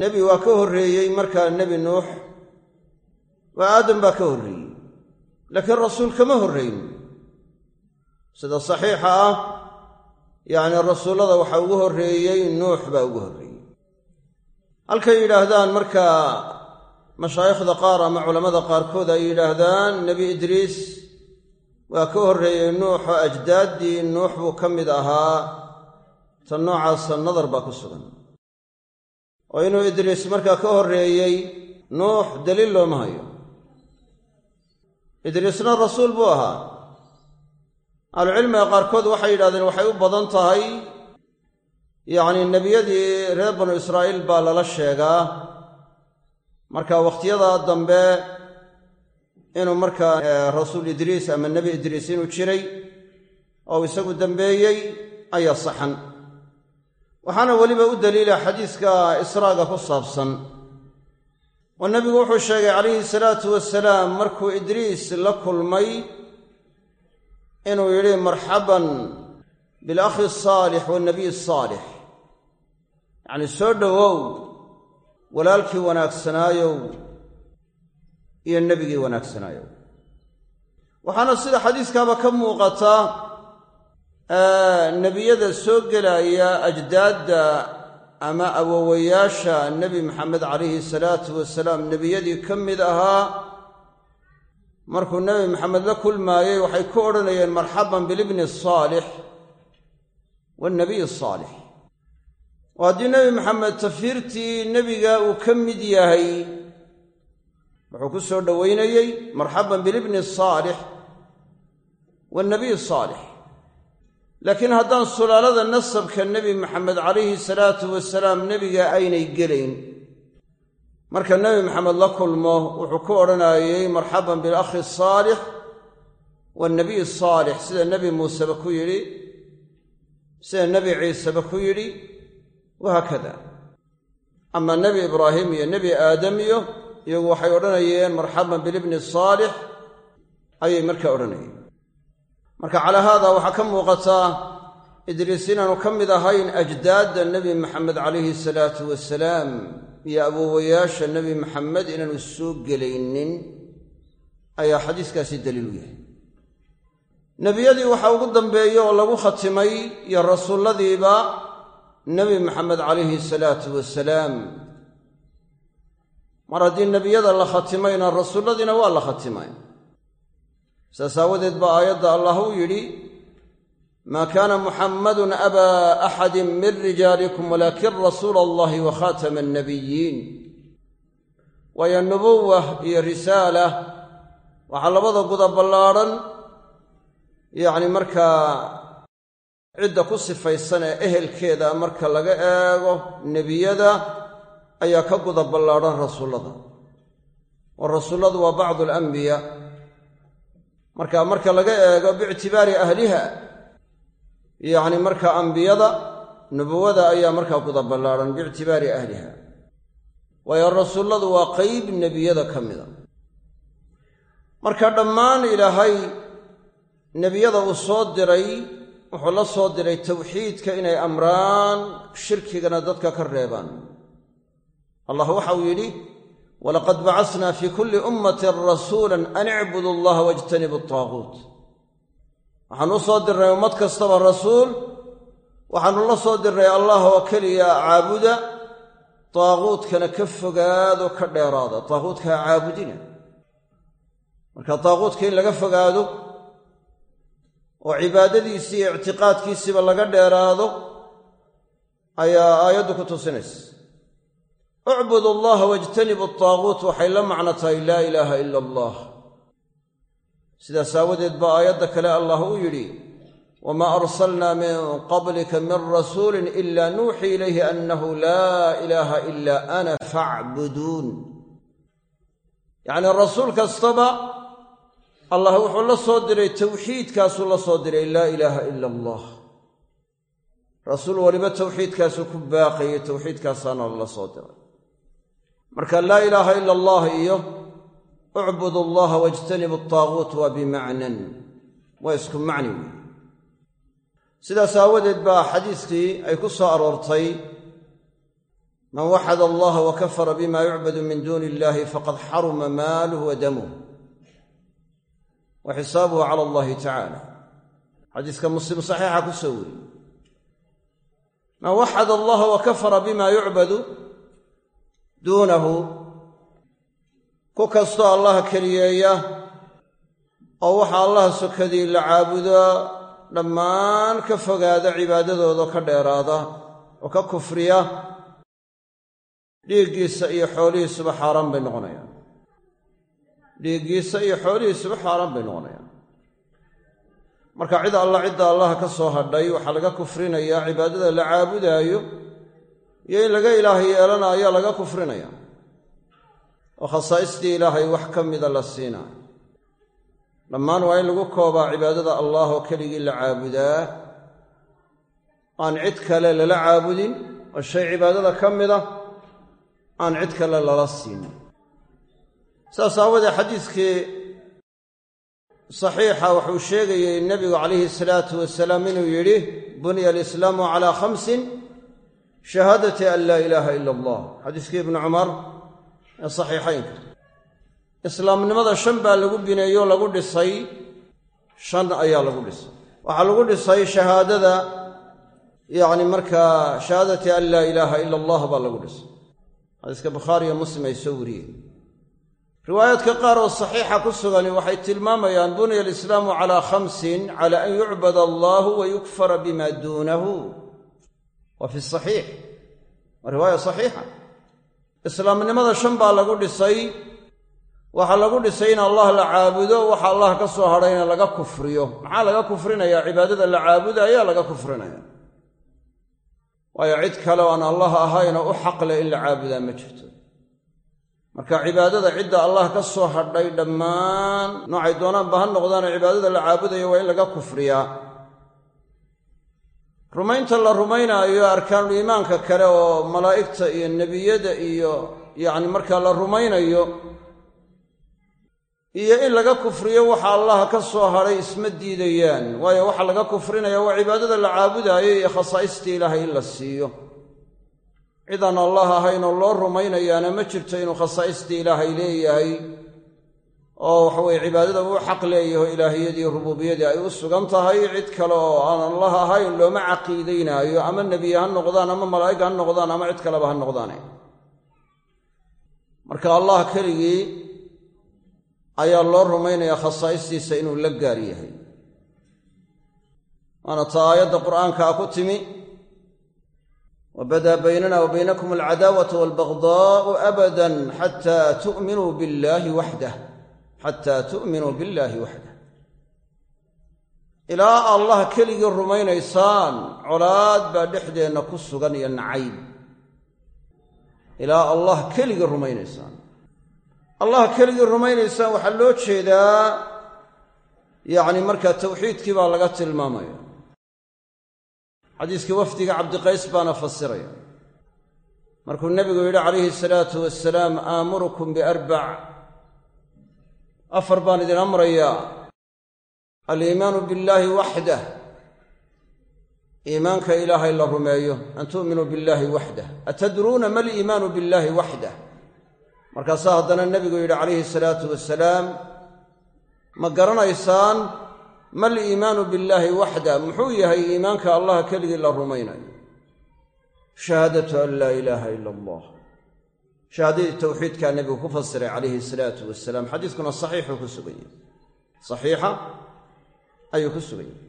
nebi waa ka horreeyey markaa nebi nuux waa aadam baa ka horreeyey. Laakiin rasuul kama horrayn sida saxiixa ah yacni rasuullada waxaa ugu horreeyey nuux baa ugu horreeyey. Halkay yidhaahdaan markaa mashaayikhda qaar ama culammada qaarkood ay yidhaahdaan nebi idriis waa ka horreeyey nuux oo ajdaaddii nuux buu ka mid ahaa ta noocaasa nadar baa ku sugan oo inuu idriis markaa ka horreeyey nuux daliil looma hayo. Idriisna rasuul buu ahaa. Ahlucilmiga qaarkood waxay yidhahdeen waxay u badan tahay. Yacnii nebiyadii reer banu israa'iil baa lala sheegaa. Marka wakhtiyada dambe inuu markaa rasuul idriis ama nebi idriis inuu jiray oo isagu dambeeyey ayaa saxan waxaana weliba u daliila xadiiska israaga ku saabsan. Oo nebigu wuxuu sheegay calayhi salaatu wasalaam markuu idriis la kulmay inuu yidhi marxaban bilakhi asaalix waannabiy asaalix yacnii soo dhowow walaalkii wanaagsanaayow iyo nebigii wanaagsanaayow waxaana sida xadiiskaaba ka muuqata nebiyada soo gelaya ajdaadda ama awowayaasha nebi maxamed calayhi salaatu wasalaam nebiyadii ka mid ahaa markuu nebi maxamed la kulmaayey waxay ku odhanayeen marxaban bilibni asaalix waannabiy asaalix oo haddii nebi maxamed tafiirtii nebiga uu ka mid yahay wuxuu ku soo dhowaynayey marxaban bilibni asaalix waannabiy asaalix laakiin haddaan sulaalada nasabka nebi maxamed calayhi salaatu wasalaam nebiga aynay gelayn marka nebi maxamed la kulmo wuxuu ku odhanayey marxaban bilakhi asaalix waannabiy asaalix sida nebi muuseba ku yidhi sida nebi ciiseba ku yidhi wahaakada ama nebi ibraahim iyo nebi aadam iyo iyagu waxay odhanayeen marxaban bilibni asaalix ayay markaa odhanayeen marka calaa haada waxaa ka muuqataa idriis inaanu ka mid ahayn ajdaadda nebi maxamed calayhi salaatu wasalaam iyo awowayaasha nebi maxamed inaanu soo gelaynin ayaa xadiiskaasi daliil u yahay. Nebiyadii waxaa ugu dambeeye oo lagu khatimay iyo rasuulladiiba nebi maxamed calayhi salaatu wasalaam. Mar haddii nebiyada la khatimayna rasuulladiina waa la khatimay saas aawadeed baa aayadda allah uu yidhi maa kaana muxammadun abaa axadin min rijaalikum walaakin rasuula allahi wa khaatama annabiyiin waayo nubuwa iyo risaala waxaa labada guda ballaadhan yacni markaa cidda ku sifaysan ee ehelkeeda marka laga eego nebiyada ayaa ka guda ballaadhan rasuullada. Oo rasuulladu waa bacdu alambiyaa marka marka laga eego biictibaari ahliha yacni marka ambiyada nubuwada ayaa markaa guda ballaadhan biictibaari ahliha. Waayo rasuulladu waa qeyb nebiyada ka mida. Marka dhammaan ilaahay nebiyada uu soo diray wuxuu la soo diray tawxiidka inay amraan shirkigana dadka ka reebaan. Allah waxauu yidhi walaqad bacasna fii kulli ummatin rasuulan an icbudu allaha wajtanibu ataaguut waxaanu u soo dirnay ummad kastaba rasuul waxaanu la soo dirnay allah oo keliya caabuda taaguutkana ka fogaado ka dheeraada taaguutka ha caabudina marka taaguutka in laga fogaado oo cibaadadiisii iyo ictiqaadkiisiiba laga dheeraado ayaa aayaddu ku tusinaysa ucbudu allaha wajtanibu ataaguut waxay la macno tahay laa ilaaha ila allah. Sidaas aawadeed baa aayadda kale allah uu yidhi wamaa arsalnaa min qablika min rasuulin ila nuuxii ilayhi annahu laa ilaaha ilaa ana facbuduun yacnii rasuul kastaba allah wuxuu la soo diray tawxiidkaasuu la soo diray laa ilaaha ila allah. Rasuul waliba tawxiidkaasuu ku baaqayay tawxiidkaasaana la soo diray marka laa ilaaha ila allah iyo ucbud allaha wajtanibu ataaguut waa bimacnan waa isku macni weyi sidaas aawadeed baa xadiiskii ay ku soo aroortay man waxad allaha wa kafara bima yucbadu min duuni illahi faqad xaruma maaluh wa damuh wa xisaabuhu cala allahi tacala xadiiska muslim saxiixa ku soo weriyey man waxad allaha wa kafara bima yucbadu duunahu ku kastoo allaha keliyeeya oo waxa allaha sokadii la caabudo dhammaan ka fogaada cibaadadooda ka dheeraada oo ka kufriya dhiiggiisa iyo xoolihiisuba xaaraan bay noqonayaan. Dhiiggiisa iyo xoolihiisuba xaaraan bay noqonayaan. Marka cid alla cidda allaha ka soo hadhay waxaa laga kufrinayaa cibaadada la caabudaayo iyo in laga ilaah yeelana ayaa laga kufrinaya. Oo khasaa'istii ilaahay wax ka mida la siinaayo dhammaan waa in lagu koobaa cibaadada allah oo keligii la caabudaa. Aan cid kale lala caabudin oo shay cibaadada ka mida aan cid kale lala siinin saas aawadee xadiiskii saxiixa wuxuu sheegayey nebigu calayhi salaatu wasalaam inuu yidhi buniya alislaamu calaa khamsin shahaadati an laa ilaaha ila allah. Xadiiskii ibnu cumar ee saxiixaynka. Islaamnimada shan baa lagu bineeyo lagu dhisay shan ayaa lagu dhisay. Waxaa lagu dhisay shahaadada yacni markaa shahaadati an laa ilaaha ila allah baa lagu dhisay. Xadiiska bukhaari iyo muslim ay soo wariyeen. Riwaayaadka qaar oo saxiixa ku sugani waxay tilmaamayaan buniya alislaamu calaa khamsin cala an yucbad allahu wa yukfara bima duunahu wa fi saxiix. Waa riwaaya saxiixa. Islaamnimada shan baa lagu dhisay. Waxaa lagu dhisay in allah la caabudo waxa allah ka soo hadhayna laga kufriyo. Maxaa laga kufrinayaa cibaadada la caabudayaa laga kufrinaya. Waayo cid kale oo aan allah ahaynoo u xaqle in la caabudaa ma jirto. Marka cibaadada cidda allah ka soo hadhay dhammaan noocay doonaanba ha noqdaanoo cibaadada la caabudayo waa in laga kufriyaa rumaynta la rumaynaayo arkaanul iimaanka kale oo malaa'igta iyo nebiyada iyo yacni markaa la rumaynayo iyo in laga kufriyo waxa allah ka soo hadhay isma diidayaan. Waayo waxa laga kufrinaya waa cibaadada la caabudaayo iyo khasaa'istii ilaahay in la siiyo. Cidaan allah ahaynoo loo rumaynayaana ma jirto inuu khasaa'istii ilaahay leeyahay oo waxaweye cibaadada uu xaq leeyaho ilaahiyadii rububiyadii ay u sugan tahay cid kale oo aan allah ahayn looma caqiidaynaayo ama nebiye ha noqdaan ama malaa'ig ha noqdaan ama cid kaleba ha noqdaane. Marka allah keligii ayaa loo rumaynayaa khasaa'istiisa inuu la gaar yahay. Waana ta aayadda qur'aankaa ku timi wbadaa baynana wa baynakum alcadaawata walbagdaau abadan xataa tu'minuu billahi waxdah xataa tu'minuu billaahi waxdah. Ilaa allah keligii rumaynaysaan colaad baa dhexdeenna ku sugan iyo nacayb. Ilaa allah keligii rumaynaysaan. Allah keligii rumaynaysaan waxaa loo jeedaa yacni markaa tawxiidkii baa laga tilmaamaya. Xadiiskii wafdiga cabdiqays baana fasiraya. Markuu nebigu yidhi calayhi salaatu wasalaam aamurukum biarbac afar baan idin amrayaa. Aliimaanu billaahi waxdah. Iimaanka ilaahay la rumeeyo. An tu'minuu billaahi waxdah. Atadruuna ma liimaanu billaahi waxdah? Markaasaa haddana nebigu yidhi calayhi salaatu wasalaam ma garanaysaan ma liimaanu billaahi waxda muxuu yahay iimaanka allah keligii la rumaynayo? Shahaadatu an laa ilaaha ila allah shahaadadii tawxiidkaa nebigu ku fasiray calayhi salaatu wasalaam xadiiskuna saxiixuu ku sugan yahy saxiixa ayuu ku sugan yahy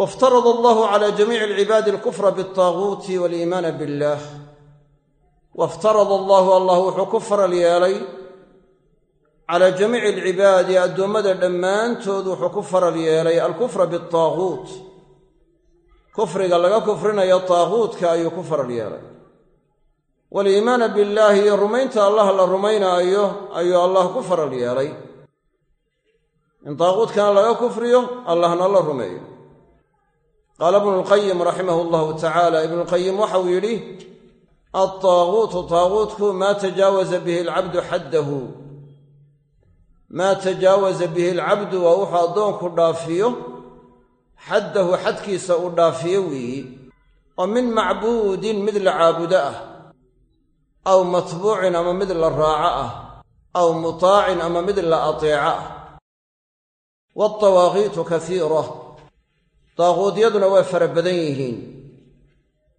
waftarada allahu cala jamiici alcibaadi alkufra bialtaaguuti waliimaana billaah waftarada allahu allah wuxuu ku faral yeelay calaa jamiici alcibaadi addoommada dhammaantood wuxuu ku faral yeelay alkufra bialtaaguut kufriga laga kufrinayo taaguutka ayuu ku faral yeelay waaliimaana billaahi iyo rumaynta allah la rumaynaayo ayuu allah ku faral yeelay. In taaguutkana laga kufriyo allahna la rumeeyo. Qaala ibnulqayim raximah allahu tacaala ibnulqayim waxau yidhi altaaguutu taaguutku maa tajaawaza bihi alcabdu xaddahu. Maa tajaawaza bihi alcabdu waa wuxuu addoonku dhaafiyo xaddahu xadkiisa uu dhaafiyo weeyi oo min macbuudin mid la ah aw matbuucin ama mid la raaco ah. Aw mutaacin ama mid la ateeco ah. Waatawaaqiitu kasiira daaquudyaduna waa fara badan yihiin.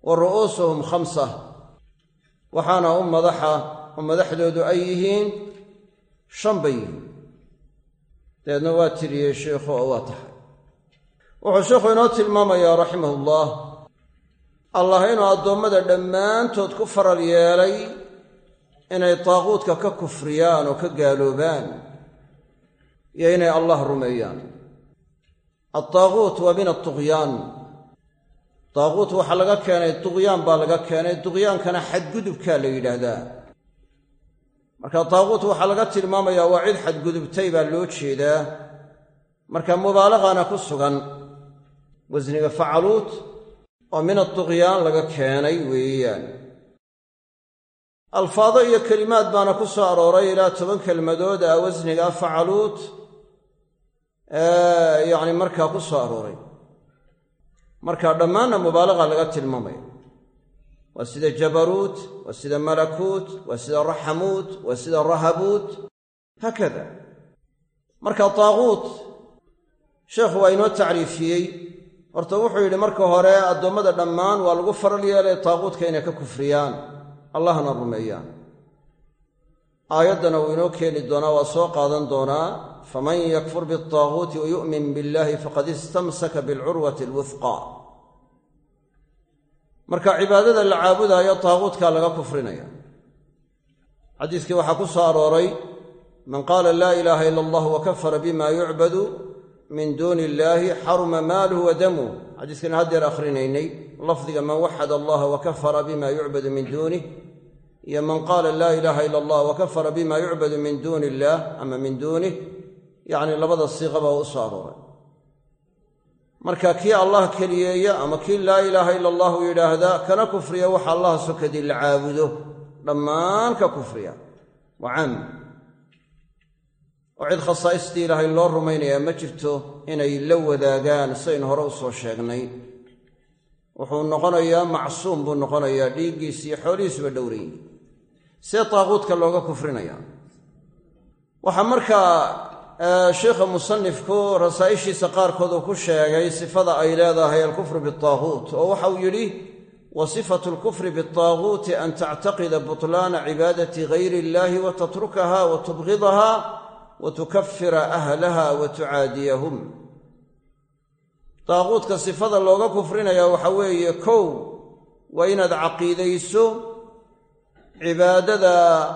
Wa ru'uusuhum khamsa. Waxaana u madaxa oo madaxdoodu ay yihiin shan bay yihiin. Dabeedna waa tiriyey sheikhu oo waa tahay. Wuxuu sheikhu inoo tilmaamayaa raximahullah allah inuu addoommada dhammaantood ku faral yeelay inay taaquudka ka kufriyaan oo ka gaaloobaan iyo inay allah rumeeyaan. Altaaquut waa min atuqyaan taaquut waxaa laga keenay duqyaan baa laga keenay duqyaankana xadgudubkaa la yidhaahdaa. Marka taaquut waxaa laga tilmaamayaa waa cid xadgudubtay baa loo jeedaa. Marka mubaalaqana ku sugan wasniga facaluut oo min aduqyaan laga keenay weeyaan. Alfaado iyo kelimaad baana ku soo arooray ilaa toban kelmadood ah wasniga facaluut yacni markaa ku soo arooray. Marka dhammaanna mubaalaqa laga tilmaamaya waa sida jabaruut waa sida malakuut waa sida raxamuut waa sida rahabuut. Haakada. Marka taaquut sheekhu waa inoo tacriifiyey horta wuxuu yidhi marka hore addoommada dhammaan waa lagu faral yeelay taaquutka inay ka kufriyaan. Allahna rumeeyaan. Aayaddana wuu inoo keeni doonaa waa soo qaadan doonaa faman yakfur bialtaaguuti wa yu'min billahi faqad istamsaka bilcurwati alwufqa. Marka cibaadada la caabudaayo taaguutkaa laga kufrinaya. Xadiiskii waxaa ku soo arooray man qaala laa ilaaha ila allah wa kafara bima yucbadu min duuni illaahi xaruma maaluhu wa damuh haddeer akhrinaynay lafdiga man waxada allaha wa kafara bima yucbadu min duunih iyo man qaala laa ilaaha ila allah wa kafara bima yucbadu min duuni illaah ama min duunih yacni labada siiqaba u soo arooray. Marka kii allah keliyeeya ama kii laa ilaaha ila allahu yidhaahdaa kana kufriya waxa allaha sokadii la caabudo. Dhammaan ka kufriya. Waa caam oo cid khasaa'istii ilaahay loo rumaynayaa ma jirto inay la wadaagaan sidaynu hore u soo sheegnay. Wuxuu noqonayaa macsuum buu noqonayaa dhiiggiis iyo xoolihiisuba dhowrayin see taaquudka looga kufrinaya. Waxaa markaa sheikha musanifku rasaa'ishiisa qaarkood uu ku sheegay sifada ay leedahay alkufru bialtaaguut oo waxauu yidhi wa sifatu alkufri bialtaaguuti an tactaqida butlaana cibaadati gayri illahi wa tatrukaha wa tubgidaha wa tukafira ahlaha wa tucaadiyahum daaquudka sifada looga kufrinaya waxa weeye kow waa inaad caqiidayso cibaadada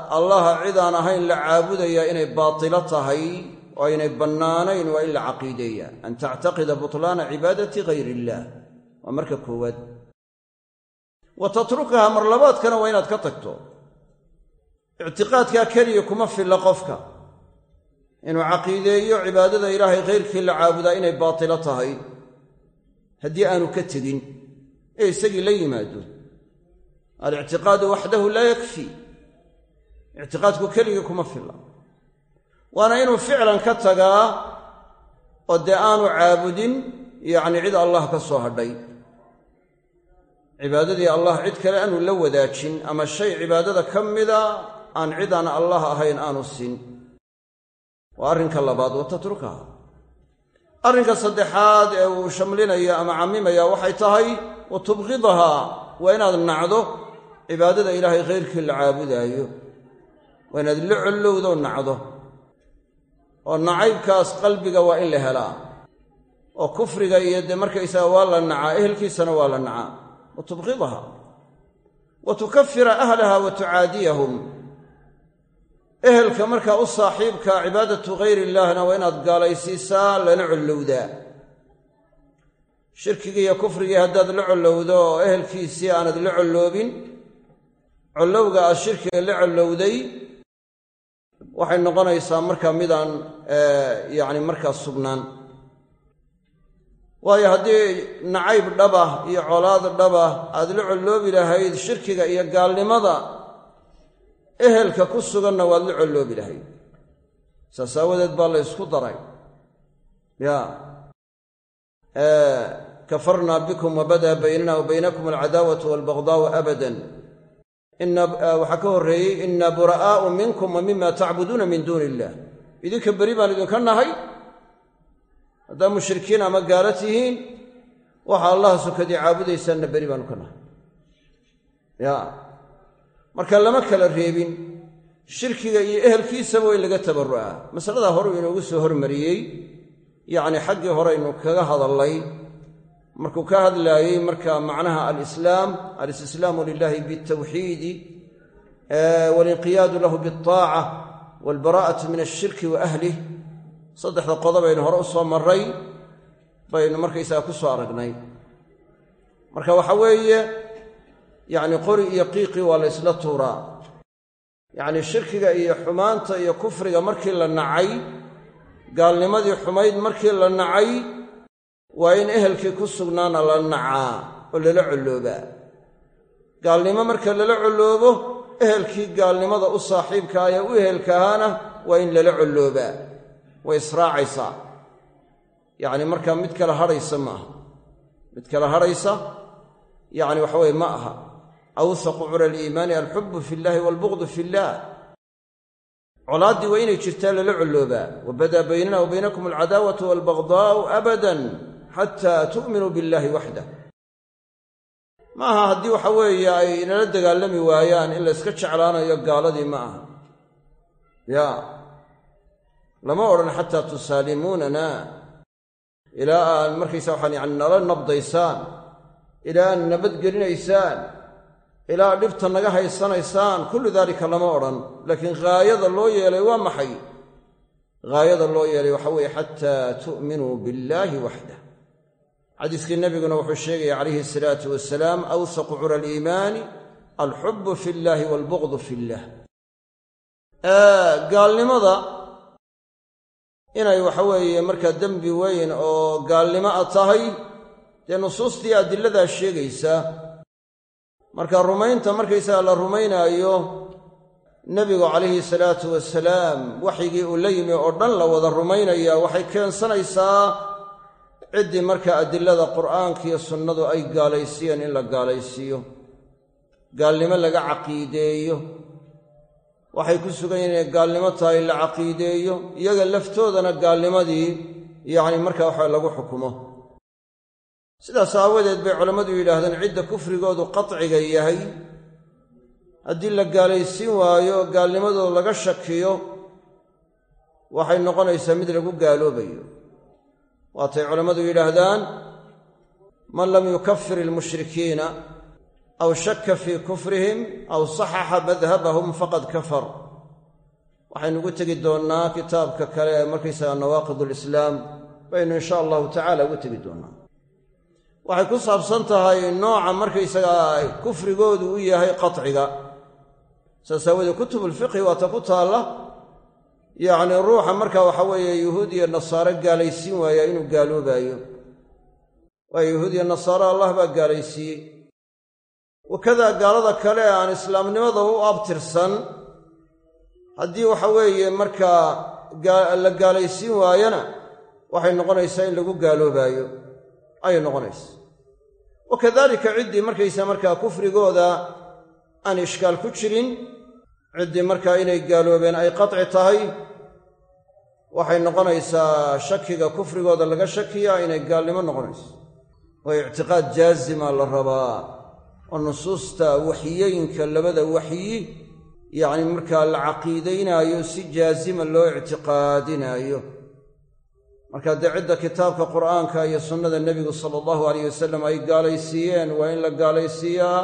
allaha cid aan ahayn la caabudaya inay baatilo tahay oo aynay bannaanayn waa in la caqiideeya an tactaqida butlaana cibaadati gayr illaah waa marka koowaad wa tatrukaha marlabaadkana waa inaad ka tagto ictiqaadkaa keliya kuma filla qofka inuu caqiideeyo cibaadada ilaahay khayrkii la caabudaa inay baatilo tahay haddii aanu ka tegin ee isagii la yimaado. Alictiqaadu waxdahu laa yakfi. Ictiqaadku keligii kuma filla. Waana inuu ficlan ka tagaa oo dee aanu caabudin yacni cid allah ka soo hadhay. Cibaadadii allah cid kale aanu la wadaajin ama shay cibaadada ka mida aan cid aan allah ahayn aanu siin waa arrinka labaad wa tatrukaha arrinka saddexaad ee uu shamlinaya ama cammimaya waxay tahay wa tubqidaha waa inaad nacdo cibaadada ilaahay khayrkii la caabudaayo. Waa inaad la collowdo nacdo. Oo nacaybkaas qalbiga waa in la helaa. Oo kufriga iyo dee markaysaga waa la nacaa ehelkiisana waa la nacaa. Wa tubqidaha wa tukafira ahlaha wa tucaadiyahum ehelka markaa u saaxiibka cibaadatu hayr illaahna waa inaad gaalaysiisaa lana collowdaa. Shirkigii iyo kufrigii haddaad la collowdo oo ehelkiisii aanad la colloobin collowga aad shirkiga la collowday waxay noqonaysaa markaa midaan yacni markaa sugnaan. Waayo haddii nacayb dhabah iyo colaad dhabah aad la colloobi lahayd shirkiga iyo gaalnimada ehelka ku suganna waad la colloobi lahayd. Saas aawadeed baa la ysku daray. Ya. Kafarnaa bikum wabadaa baynana wa baynakum alcadaawatu waalbagdaau abadan. Waxaa ka horreeyey inna bura'aa'u minkum wa mima tacbuduuna min duuni illah idinka beri baan idinka nahay. Haddaa mushrikiin ama gaalo tihiin waxa allaha sokadii caabudaysaanna beri baanu ka nahay marka lama kala reebin. Shirkiga iyo ehelkiisaba in laga tabarru'aa. Masaladaa horuu inoogu soo hormariyey yacni xaggii horeynu kaga hadallay markuu ka hadlaayey marka macnaha alislaam alistislaamu lilahi bitawxiidi walinqiyaadu lahu bialtaaca waalbaraa'atu min ashirki wa ahlih saddexda qodobaynu hore u soo marray baynu markaysaga ku soo aragnay. Marka waxa weeye yacni qori iyo qiiqii waa la ysla tuuraa. Yacni shirkiga iyo xumaanta iyo kufriga markii la nacay gaalnimadii xumayd markii la nacay waa in ehelkii ku sugnaana la nacaa oo lala colloobaa gaalnimo marka lala colloobo ehelkii gaalnimada u saaxiibka ee u ehelka ahaana waa in lala colloobaa way israacaysaa. Yacni markaa mid kale hadhaysa ma aha. Mid kale hadhaysa yacni waxa weye ma aha awsaqu cura aliimaani alxubu fi llahi waalbughdu fi illaah colaaddii waa inay jirtaa lala colloobaa wa badaa baynana wa baynakum alcadaawatu waalbagdaa'u abadan xataa tu'minuu billahi waxdah ma aha haddii waxa weeye ay inala dagaalami waayaan in la yska jeclaanayo gaaladii ma aha ya lama odhan xataa tusaalimuunana ilaa aan markaysa waxaan yani nala nabdaysaan ilaa aan nabadgelinaysaan ilaa dhibta naga haysanaysaan kullu daalika lama odhan. Laakiin ghaayada loo yeelay waa maxay? Ghaayada loo yeelay waxa weeye xataa tu'minuu billaahi waxdah xadiiskii nebiguna wuxuu sheegaya calayhi asalaatu wasalaam awsaqu cura aliimaani alxubu fi llaahi waalbughdu fi illaah gaalnimada inay waxa weeye markaa dembi weyn oo gaalnimo a tahay dee nusuustii adilladaa sheegaysa marka rumaynta markaysaga la rumaynaayo nebigu calayhi salaatu wasalaam waxyigii uu la yimi oo dhan la wada rumaynaya waxay keensanaysaa ciddii markaa adilada qur'aanka iyo sunnadu ay gaalaysiiyeen in la gaalaysiiyo. Gaalnimo laga caqiideeyo. Waxay ku sugan yihiin inay gaalnimo tahay la caqiideeyo iyaga laftoodana gaalnimadii yacni markaa waxa lagu xukumo sidaas aawadeed bay culammadu yidhaahdeen cidda kufrigoodu qatciga yahay haddii la gaalaysiin waayo gaalnimadooda laga shakiyo waxay noqonaysaa mid lagu gaaloobayo. Waatay culammadu yidhaahdaan man lam yukafir ilmushrikiina aw shakka fii kufrihim aw saxaxa madhabahum faqad kafar. Waxaynu ugu tegi doonnaa kitaabka kale ee markaysaga nawaaqid ulislaam baynu insha allahu tacala ugu tegi doonnaa waxay ku saabsan tahay nooca markaysagaa kufrigoodu u yahay qaciga saas aawoodee kutubulfiqhi waata ku taalla. Yacnii ruuxa marka waxa weeye yuhuud iyo nasaare gaalaysiin waaya inuu gaaloobaayo waayo yuhuud iyo nasaare allah baa gaalaysiiyey. Wakadaa gaalada kale ee aan islaamnimada u abtirsan haddii waxa weeye markaa la gaalaysiin waayana waxay noqonaysaa in lagu gaaloobaayo ayay noqonaysa wa kadalika ciddii markaysa markaa kufrigooda aan ishkaal ku jirin ciddii markaa inay gaaloobeen ay qaci tahay waxay noqonaysaa shakiga kufrigooda laga shakiyaa inay gaalnimo noqonayso oo ictiqaad jaazima la rabaa oo nusuusta waxyooyinka labada waxyi yacni markaa la caqiidaynaayo si jaazima loo ictiqaadinaayo marka dee cidda kitaabka qur'aanka iyo sunnada nebigu sala allahu alayh wasalam ay gaalaysiiyeen waa in la gaalaysiiyaa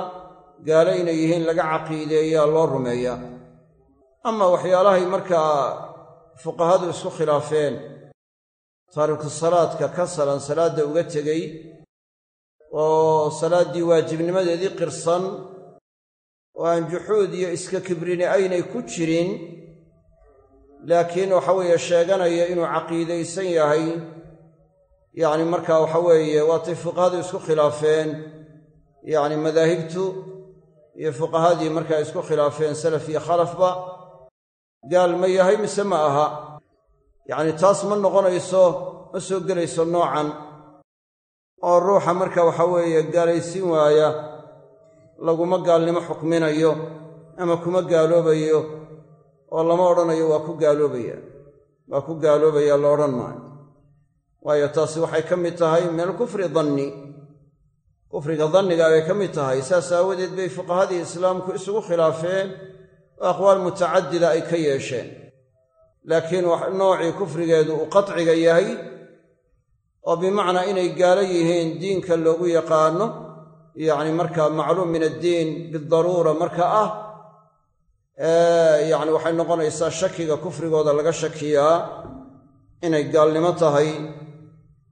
gaalo inay yihiin laga caqiideeyaa loo rumeeyaa. Ama waxyaalahay markaa fuqahadu isku khilaafeen taariku salaadka ka salan salaadda uga tegey oo salaaddii waajibnimadeedii qirsan oo aan juxuud iyo iska kibrini aynay ku jirin laakiin waxa weeye sheeganaya inuu caqiidaysan yahay. Yacni markaa waxa weeye waatay fuqahadu isku khilaafeen. Yacni madaahibtu iyo fuqahadii markaa isku khilaafeen salaf iyo khalafba gaal ma yahay mise ma aha. Yacni taas ma noqonayso ma soo gelayso noocan. Oo ruuxa marka waxa weeye gaalaysiin waaya laguma gaalnimo xukminayo ama kuma gaaloobayo oo lama odhanayo waa ku gaaloobaya. Waa ku gaaloobaya la odhan maayo. Waayo taasi waxay ka mid tahay min alkufri danni kufriga danniga bay ka mid tahay saas aawadeed bay fuqahadii islaamku isugu khilaafeen oo aqwaal mutacadida ay ka yeesheen. Laakiin noocii kufrigeedu uu qatciga yahay oo bimacnaa inay gaalo yihiin diinka loogu yaqaano yacni markaa macluum min addiin bidaruura marka ah yacni waxay noqonaysaa shakiga kufrigooda laga shakiyaa inay gaalnimo tahay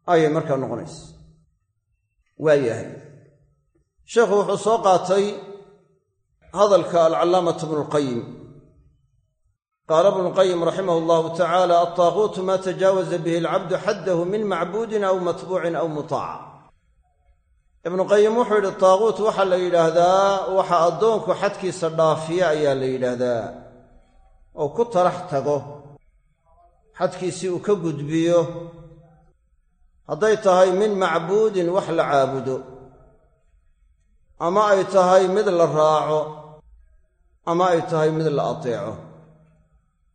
ayay markaa noqonaysa waa yahay. Sheekhu wuxuu soo qaatay hadalka alcallaamatu bnulqayim qaala ibnuulqayim raximah allahu tacaala altaaquutu maa tajaawaza bihi alcabdu xaddahu min macbuudin aw matbuucin aw mutaaca ibnuqayim wuxuu yidhi taaquut waxaa la yidhaahdaa waxa addoonku xadkiisa dhaafiya ayaa la yidhaahdaa. Oo ku talax tago xadkiisii uu ka gudbiyo. Hadday tahay min macbuudin wax la caabudo ama ay tahay mid la raaco ama ay tahay mid la ateeco.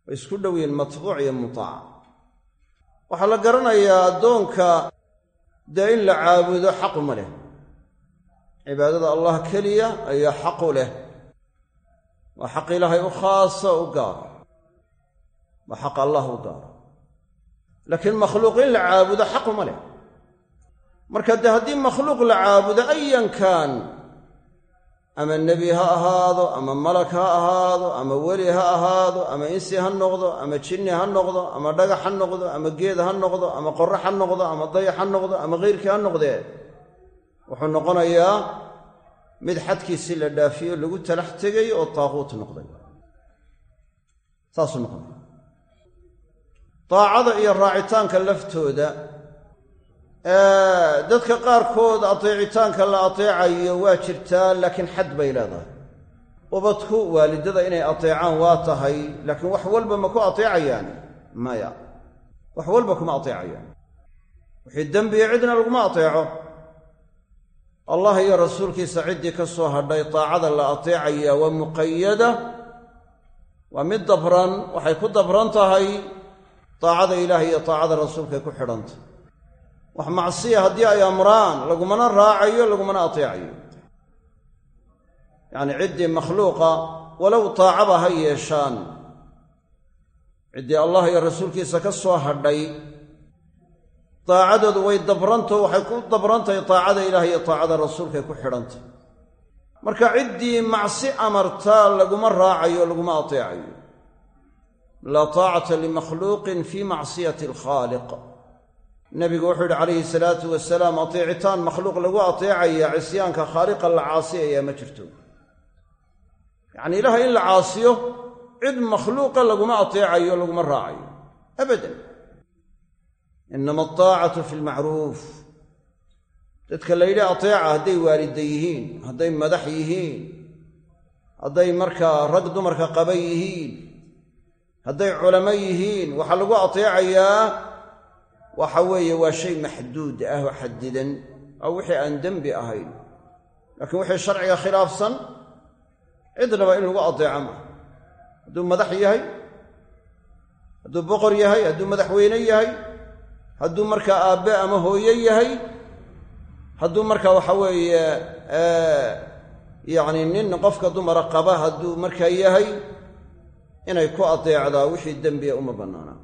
Way isku dhow yihiin matbuuc iyo mutaac. Waxaa la garanayaa addoonka dee in la caabudo xaquma leh cibaadada allah keliya ayaa xaqu leh. Waa xaq ilaahay u khaasa u gaaro waa xaq allah u gaaro laakiin makhluuq in la caabudo xaquma leh. Marka dee haddii makhluuq la caabudo ayan kaan ama nebi ha ahaado ama malak ha ahaado ama weli ha ahaado ama insi ha noqdo ama jinni ha noqdo ama dhagax ha noqdo ama geed ha noqdo ama qorrax ha noqdo ama dayax ha noqdo ama keyrkii ha noqdee wuxuu noqonayaa mid xadkiisii la dhaafiyo lagu talax tegay oo taaquut noqday. Saasuu noqonaya. Daacada iyo raacitaanka laftooda dadka qaarkood ateecitaanka la ateecayo waa jirtaa laakiin xad bay leedahay. Ubadku waalidada inay ateecaan waa tahay laakiin wax walba ma ku ateecayaan? Maya. Wax walba kuma ateecayaan. Wixii dembiya cidna laguma ateeco allah iyo rasuulkiisa ciddii ka soo hadhay daacada la ateecaya waa muqayada waa mid dabran waxay ku dabran tahay daacada ilaahay iyo daacada rasuulkay ku xidhantah wax macsiya haddii ay amraan lagumana raacayo lagumana ateecayo. Yacnii ciddii makhluuqa walow taacaba ha yeeshaan. Ciddii allah iyo rasuulkiisa ka soo hadhay daacadoodu way dabranto waxay ku dabrantahay taacada ilaah iyo taacada rasuulkay ku xidhantah marka ciddii macsi amartaa laguma raacayo laguma ateecayo. Laa taacata limakhluuqin fii macsiyati alkhaaliq. Nebigu wuxuu yidhi calayhi salaatu wasalaam ateecitaan makhluuq lagu ateecaya cisyaanka khaaliqa la caasiyayaa ma jirto. Yacnii ilaah in la caasiyo cid makhluuqa laguma ateecayo laguma raacayo. Abadan inama altaacatu fi lmacruuf dadka la yidhi ateeca hadday waalida yihiin hadday madax yihiin hadday markaa rag dumarka qaba yihiin hadday culamo yihiin waxaa lagu ateecayaa waxa weeye waa shay maxduud ah oo xadidan oo wixii aan dembi ahayn laakiin wixii sharciga khilaafsan cidnaba in lagu ateeco maaha hadduu madax yahay hadduu boqor yahay hadduu madaxweyne yahay hadduu markaa aabbe ama hooye yahay hadduu markaa waxa weeye yacni nin qofka dumara qaba hadduu markaa yahay inay ku adeecdaa wixii dembiya uma bannaanaa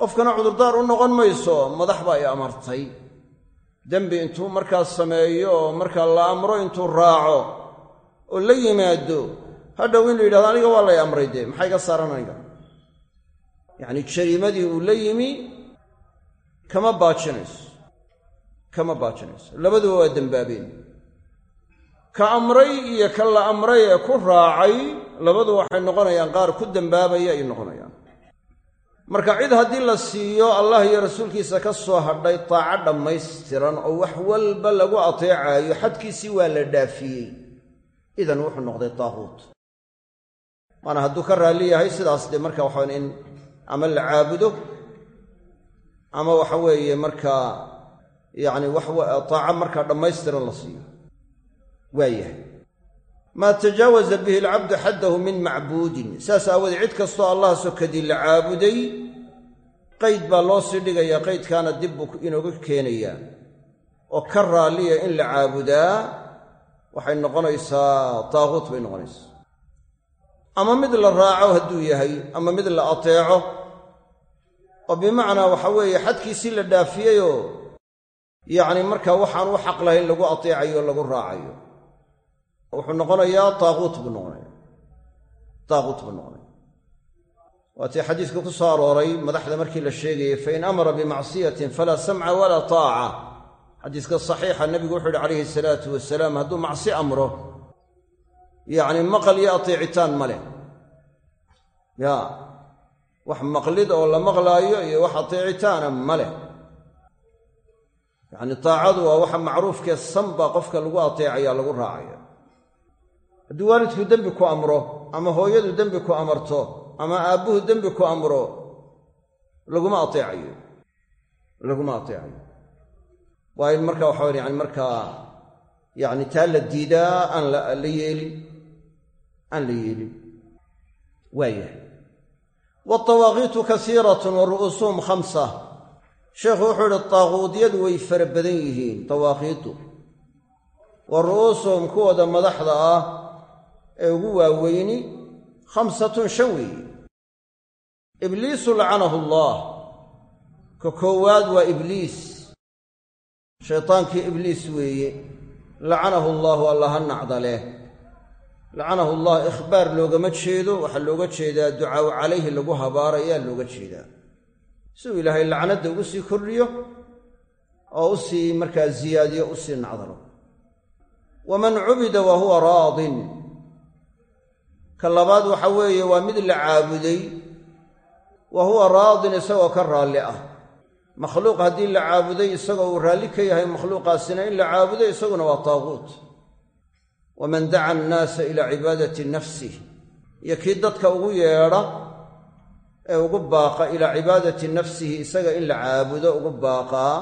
qofkana cudurdaar u noqon mayso madax baa i amartay. Dembi intuu markaa sameeyo oo markaa la amro intuu raaco oo la yimaado hadhow in la yidhahdo aniga waa lay amray dee maxay ga saaran aniga? Yacni jariimadii uu la yimi kama baajinayso kama baajinayso labaduba waa dembaabeen ka amray iyo ka la amray ee ku raacay labadu waxay noqonayaan qaar ku dembaabaya ay noqonayaan. Marka cid haddii la siiyo allah iyo rasuulkiisa ka soo hadhay taaco dhammaystiran oo wax walba lagu ateecaayo xadkiisii waa la dhaafiyey. Idan wuxuu noqday taaquut. Maana hadduu ka raalli yahay sidaas dee marka waxaan in ama la caabudo ama waxa weeye markaa yacni wax taaco markaa dhammaystiran la siiyo. Waa yahay. Maa tajaawaza bihi alcabdu xaddahu min macbuudin. Saas aawoodee cid kastoo allah sokadii la caabuday qayd baa loo sii dhigayaa qaydkaana dib buu inooga keenayaa. Oo ka raalliya in la caabudaa waxay noqonaysaa taaquut bay noqonaysaa. Ama mid la raaco hadduu yahay ama mid la ateeco oo bimacnaa waxa weeye xadkiisii la dhaafiyeyoo yacni markaa waxaan u xaq lahayn lagu ateecayo o lagu raacayo. Wuxuu noqonayaa taaquut buu noqonaya taaquut buu noqonaya waatii xadiiska ku soo arooray madaxda markii la sheegayey fain amara bimacsiyatin falaa samca walaa taaca. Xadiiska saxiixa nebigu wuxu uhi calayhi salaatu wasalaam hadduu macsi amro yacni maqal iyo ateecitaan ma leh. Ya wax maqlid oo la maqlaayo iyo wax ateecitaana ma leh. Yacni taacadu waa waxa macruufkee sanba qofka lagu ateecaya lagu raacaya hadduu waalidku dembi ku amro ama hooyadu dembi ku amarto ama aabbuhu dembi ku amro laguma ateecayo. Laguma ateecayo. Waa in marka waxa yani markaa yacni taa la diidaa aan la yeelin aan la yeelin. Waayahay waaltawaaqiitu kasiiratun wa ru'uusuhum khamsa. Sheekhu wuxuu idhi taaquudyadu way fara badan yihiin tawaaqiitu. Wa ru'uusuhum kuwooda madaxda ah ee ugu waaweyni khamsatun shan weeye ibliisu lacanahu allah. Ka koowaad waa ibliis. Shaytaankii ibliis weeye. Lacanahu allaahu allaha nacdaleh lacanahu allah ikhbaar loogama jeedo waxaa looga jeedaa ducaaw calayhi lagu habaarayaa looga jeedaa siuu ilaahay lacnadda ugu sii kordhiyo oo u sii markaa ziyaadiyo u sii nacdalo. Waman cubida wa huwa raadin. Ka labaad waxa weeye waa mid la caabuday wa huwa raadin isagoo ka raalli ah. Makhluuq haddii la caabuday isagoo uu raalli ka yahay makhluuqaasina in la caabuday isaguna waa taaquut waman daca annaasa ilaa cibaadati nafsih iyo kii dadka ugu yeedha ee ugu baaqa ilaa cibaadati nafsihi isaga in la caabudo ugu baaqaa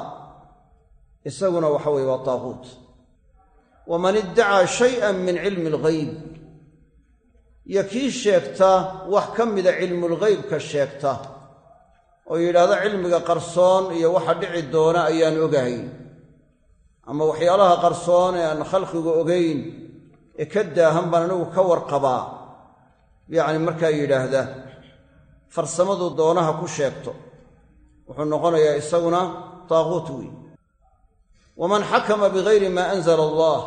isaguna waxa weye waa taaquut. Waman iddacaa shay'an min cilmi alghayb iyo kii sheegta wax ka mida cilmulghaybka sheegta oo yidhaahdo cilmiga qarsoon iyo waxa dhici doona ayaan ogahay. Ama waxyaalaha qarsoon ee aan khalqigu ogayn ee ka daahan baan anigu ka warqabaa. Yacni markaa yidhaahda farsamadu doonaha ku sheegto. Wuxuu noqonayaa isaguna taaquut weyn. Waman xakama bigayri maa anzala allah.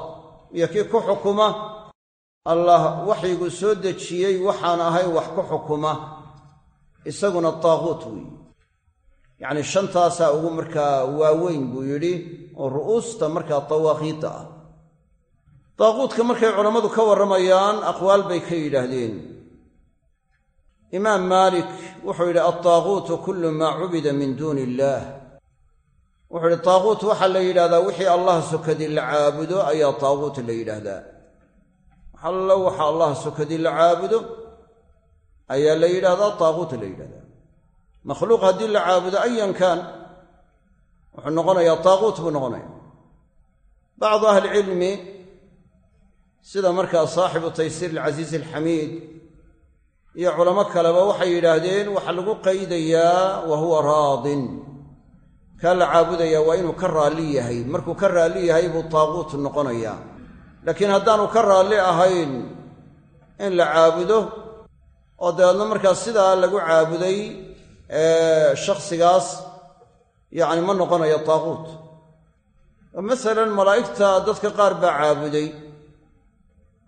Iyo kii ku xukuma allah waxyigu soo dejiyey waxaan ahayn wax ku xukuma. Isaguna taaquut weeye yacnii shantaasaa ugu markaa waaweyn buu yidhi oo ru'uusta markaa tawaaqiidda ah taaquudka markay culammadu ka warramayaan aqwaal bay ka yidhaahdeen. Imaam maalik wuxuu yidhi altaaquutu kullu maa cubida min duuni illaah wuxuu yidhi taaquut waxaa la yidhahdaa wixii allah sokadii la caabudo ayaa taaquut la yidhaahdaa. Allo waxa allah sokadii la caabudo ayaa la yidhahdaa taaquut la yidhahdaa makhluuq haddii la caabudo ayan kaan wuxuu noqonayaa taaquut buu noqonaya bacdu ahlicilmi sida markaa saaxibu taysiir alcasiiz alxamiid iyo culamo kaleba waxay yidhaahdeen waxaa lagu qaydayaa wa huwa raadin. Kaa la caabudayaa waa inuu ka raalli yahay. Markuu ka raalli yahay buu taaquut noqonayaa laakiin haddaanu ka raalli ahayn in la caabudo oo dabeedna markaa sidaa lagu caabuday shakhsigaas yacni ma noqonayo taaquut. Masalan malaa'igta dadka qaar baa caabuday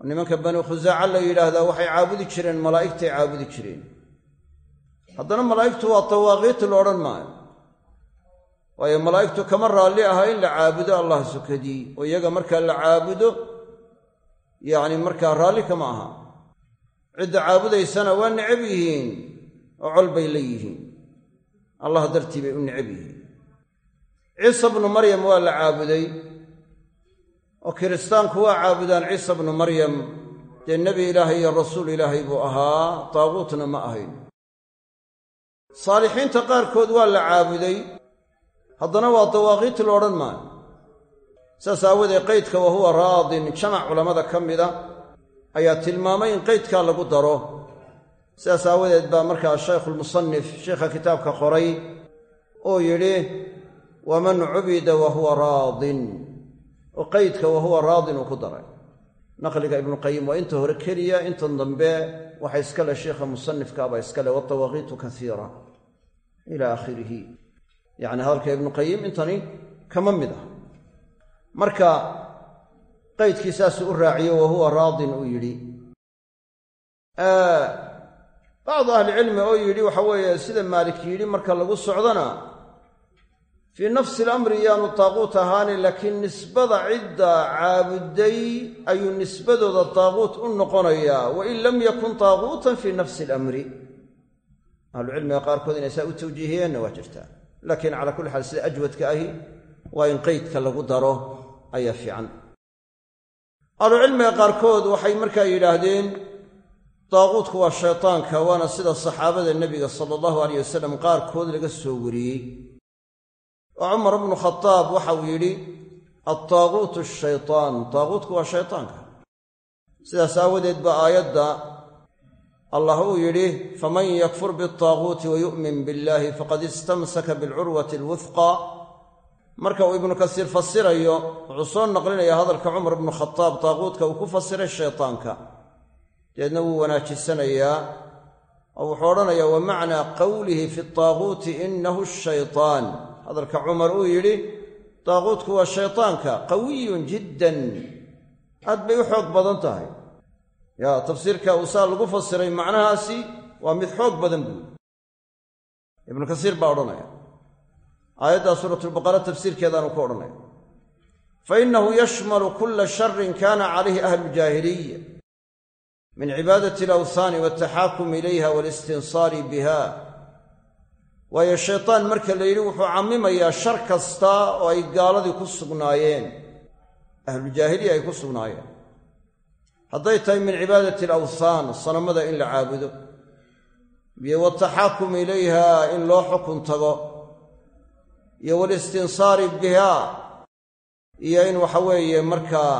nimanka banu khusaaca la yidhaahdaa waxay caabudi jireen malaa'igtay caabudi jireen. Haddana malaa'igtu waa tawaaqiiti la odhan maayo. Waayo malaa'igtu kama raalli aha in la caabudo allah sukadii. Oo iyaga markaa la caabudo yacni markaa raalli kama aha. Cidda caabudaysana waa necab yihiin oo col bay la yihiin. Allah dartii bay u necab yihiin. Ciisa bnu maryam waa la caabuday oo kiristaanku waa caabudaan ciisa bnu maryam dee nebi ilaahay iyo rasuul ilaahay buu ahaa taaguutna ma ahayn. Saalixiinta qaarkood waa la caabuday haddana waa dawaaqiiti la odhan maayo. Saas aawadeed qaydka wa huwa raadin jamac culammada ka mida ayaa tilmaamay in qaydkaa lagu daro. Sidaas aawadeed baa markaa shaykhulmusanif sheikha kitaabka qoray oo yidhi waman cubida wa huwa raadin oo qaydka wa huwa raadin uu ku daray. Naqliga ibnuqayim waa inta hore keliya intan dambe waxa iskale sheikha musanifkaabaa iskale watawaaqiitu kaiira ila aakhirihi. Yacni hadalka ibnuqayim intani kama mid ah. Marka qaydkii saasuu u raaciyo wa huwa raadin uu yidhi. Bacdu ahlicilmi oo yidhi waxa weeye sida maalik yidhi marka lagu socdona fii nafsi alamri yaanu taaquut ahaani laakiin nisbada cidda caabuday ayuu nisbadooda taaquut u noqonayaa. Wain lam yakun taaquutan fii nafsi alamri ahlucilmiga qaarkood inay saa u tawjiihiyeenna waa jirtaa laakiin calaa kulli xaal sida ajwadka ahi waa in qeydka lagu daro ayaa fiican. Ahlucilmiga qaarkood waxay markaa yidhaahdeen daaquudku waa shaytaanka waana sida saxaabada nebiga sala allahu aleyh wasalam qaarkood laga soo wariyey oo cumar bnu khadaab waxauu yidhi altaaquutu shaytaan. Taaquutku waa shaytaanka. Sidaas aawadeed baa aayadda allah uu yidhi faman yakfur bialtaaquuti wa yu'min billahi faqad istamsaka bilcurwati alwufqa marka uu ibnu kasiir fasirayo wuxuu soo naqlinaya hadalka cumar bnu khadaab taaquutka uu ku fasiray shaytaanka. Deedna wuu wanaajisanayaa oo wuxuu odhanayaa wa macnaa qowlihi fi taaquuti inahu shaytaan hadalka cumar uu yidhi daaquudku waa shaytaanka qawiyun jiddan. Aad bay u xoog badan tahay. Yaa tafsiirka uu saa lagu fasiray macnahaasi waa mid xoog badan buuri ibnu kasiir baa odhanaya. Aayaddaa suuratulbaqara tafsiirkeedaanu ku odhanaya. Fa yashmalu kulla sharin kana calayhi ahlu jaahiliya. Min cibaadati alawhaani waltaxaakumi ilayha walistinsaari biha waayo shaytaan marka la yidhi wuxuu cammimayaa shar kasta oo ay gaaladii ku sugnaayeen. Ahlujaahiliya ay ku sugnaayeen. Hadday tahay min cibaadati alawthaan sanamada in la caabudo. Iyo wataxaakumi ilayha in loo xukun tago. Iyo walistinsaari biha iyo in waxa weeye markaa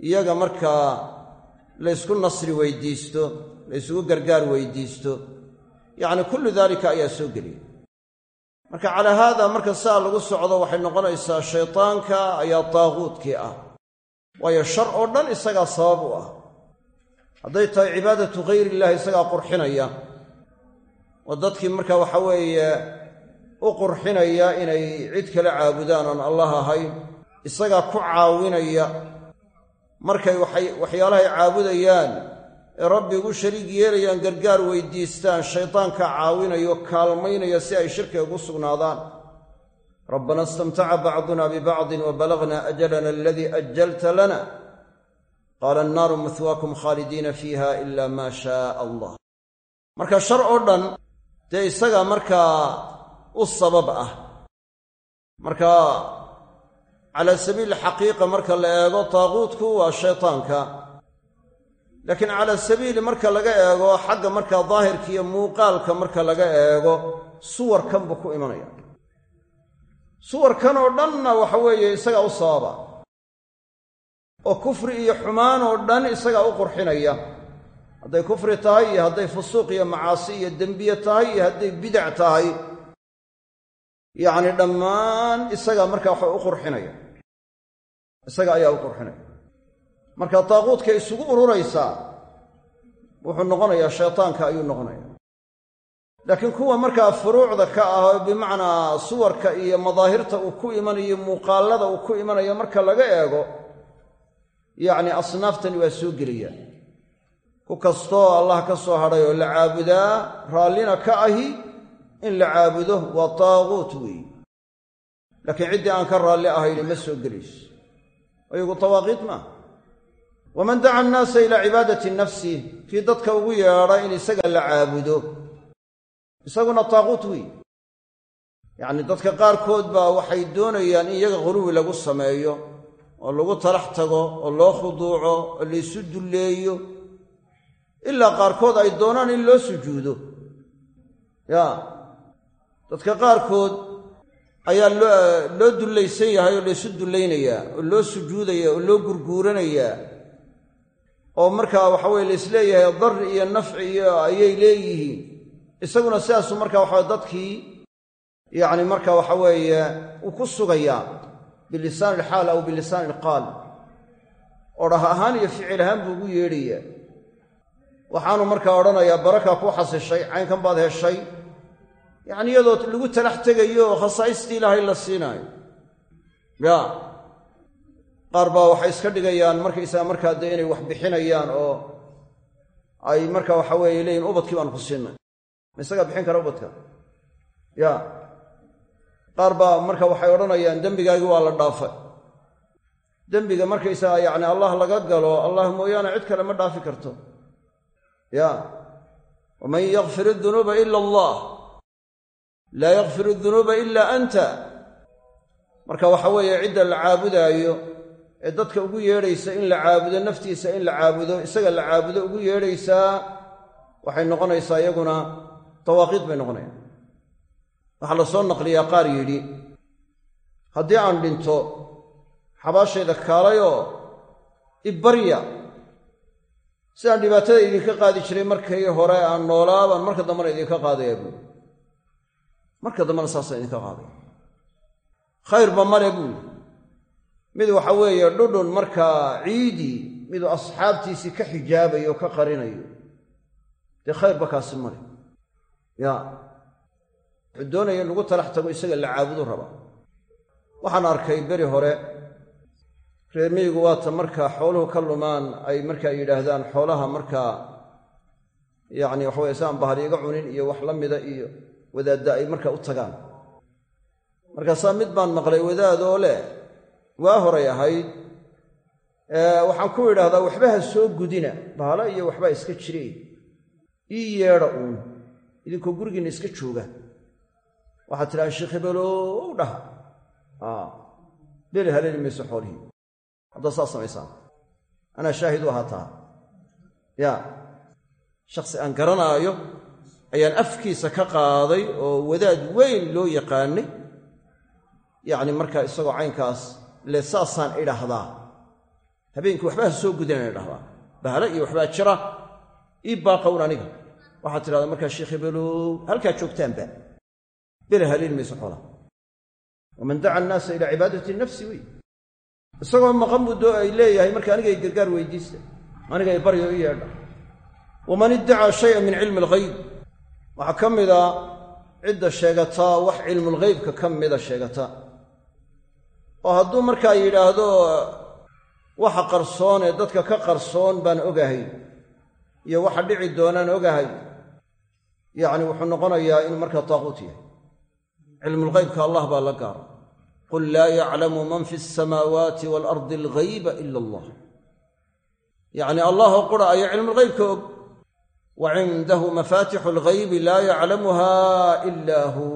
iyaga markaa laysku nasri weydiisto laysugu gargaar weydiisto. Yacni kullu daalika ayaa soo geliyay marka calaa haada marka saa lagu socdo waxay noqonaysaa shaytaanka ayaa daaquudkii ah. Waayo shar oo dhan isagaa sabab u ah. Hadday tahay cibaadatu hayr illahi isagaa qurxinaya. Oo dadkii marka waxa weeye u qurxinaya inay cid kale caabudaan oon allah ahayn isagaa ku caawinaya. Markay waxyaalahay caabudayaan ee rabbi ugu shariig yeelayaan gargaar weydiistaan shaydaanka caawinayo kaalmaynaya si ay shirkiga ugu sugnaadaan. Rabbana istamtaca bacduna bibacdin wa balagna ajalana aladii ajalta lana. Qaala annaaru mahwaakum khaalidiina fiiha ila maa shaaa allah. Marka shar oo dhan dee isaga markaa u sabab ah. Marka calaa sabiili xaqiiqa marka la eego taaquudku waa shaytaanka laakiin calaa sabiili marka laga eego xagga markaa daahirka iyo muuqaalka marka laga eego suwarkan buu ku imanaya. Suwarkan oo dhanna waxa weeye isagaa u sababa. Oo kufri iyo xumaan oo dhan isagaa u qurxinaya. Hadday kufri tahay iyo hadday fusuuq iyo macaasi iyo dembiye tahay iyo hadday bidac tahay yacni dhammaan isagaa markaa waxa u qurxinaya. Isaga ayaa u qurxinaya marka daaquudka isugu ururaysaa wuxuu noqonayaa shaytaanka ayuu noqonaya laakiin kuwa markaa furuucda ka ah oo bimacnaa suwarka iyo madaahirta uu ku imanayo muuqaallada uu ku imanayo marka laga eego yacni asnaaftani waa soo gelayaan ku kastoo allah ka soo hadhay oo la caabudaa raallina ka ahi in la caabudo waa taaguut weeye laakiin ciddii aan ka raalli ahayni ma soo gelayso ayagu tawaaqiid maaha waman daca annaasa ilaa cibaadati nafsi kii dadka ugu yeedha in isaga la caabudo isaguna taaquut weeye yacni dadka qaarkood baa waxay doonayaan in iyaga quluwi lagu sameeyo oo lagu talax tago oo loo khuduuco oo laysu dulleeyo ilaa qaarkood ay doonaan in loo sujuudo ya dadka qaarkood ayaa loo dullaysan yahay oo laysu dullaynayaa oo loo sujuudaya oo loo gurguuranayaa oo markaa waxa weye laisleeyahay darri iyo nafci iyo ayay leeyihiin. Isaguna sidaasuu marka waxawe dadkii yacni marka waxa weeye uu ku sugayaa bilisaan ilxaal aw bilisaan ilqaal odhah ahaan iyo ficil ahaan buu ugu yeedhayaa. Waxaanu markaa odhanayaa barakaa ku xasishay caynkan baad heshay. Yacni iyadoo lagu talax tegayo khasaa'istii ilaahay la siinaayo ya qaar baa waxay iska dhigayaan markaysaga markaa dee inay wax bixinayaan oo ay marka waxa weeye leeyihiin ubadkii baanu ku siinay. Ma isagaa bixin kara ubadka? Ya. Qaar baa marka waxay odhanayaan dembigaagii waa la dhaafay. Dembiga markaysaga yacni allah laga galo allah mooyaane cid kale ma dhaafi karto. Ya. Waman yakfir adunuuba ila allah. Laa yakfir adunuuba ila anta. Marka waxa weeye cidda la caabudaayo ee dadka ugu yeedhaysa in la caabudo naftiisa in la caabudo isaga la caabudo ugu yeedhaysaa waxay noqonaysaa iyaguna dawaaqiid bay noqonayaan. Waxaa la soo naqliyaa qaar yidhi haddii aan dhinto xabaashayda kaalayoo ibarya sidaan dhibaatada idinka qaadi jiray markii hore aan noolaa baan marka dambena idinka qaadaya buuli marka dambena saasaan idinka qaadaya khayrba male buuli mid waxa weeye dhudhun markaa ciidii miduu asxaabtiisii ka xijaabayo ka qarinayo. Dee khayrba kaasi male ya wuxuu doonaya in lagu talax tago isaga la caabudu raba. Waxaan arkay beri hore reer miyigu waata markaa xooluhu ka lumaan ay markaa yidhaahdaan xoolaha markaa yacni waxa weye saan bahal iga cunin iyo wax la mida iyo wadaadda ay markaa u tagaan. Markaasaa mid baan maqlay wadaadoo leh waa horay ahayd waxaan ku idhaahdaa waxba ha soo gudina bahala iyo waxbaa iska jire ii yeedha uun idinkoo gurigiinna iska jooga. Waxaad tidhaha sheekh hebelow dhaha. Beli haleeli mayso xoolihii. Haddaad saas samaysaan anaa shaahid u ahaataa ya shakhsi aan garanaayo ayaan afkiisa ka qaaday oo wadaad weyn loo yaqaanay. Yacni markaa isagoo caynkaas le saasaan idhaahdaa. Habeenkii waxbaa soo gudinaan idhahdaa bahale iyo waxbaa jira. Ii baaqown aniga. Waxaad tidhahdaa markaa sheekh hebelow halkaa joogtaanba. Mayso xoolaha waman daca annaasa ilaa cibaadati nafsi wey. Isagoo maqan buu doo ay leeyahay marka anigay gargaar weydiista. Anigay baryo i yeedha. Waman iddacaa shaya min cilmi alghayb. Waxaa ka mida cidda sheegataa wax cilmulghaybka ka mida sheegata oo hadduu markaa yidhaahdo waxa qarsoon ee dadka ka qarsoon baan ogahay iyo waxa dhici doonaan ogahay yacni wuxuu noqonayaa inuu markaa taaquut yahay. Cilmulghaybka allah baa la gaara qul laa yaclamu man fi alsamaawaati waalardi alghayba ila allah. Yacni allahoo qura ayaa cilmulghaybka og. Wa cindahu mafaatixu alghaybi laa yaclamuha ilaa hu.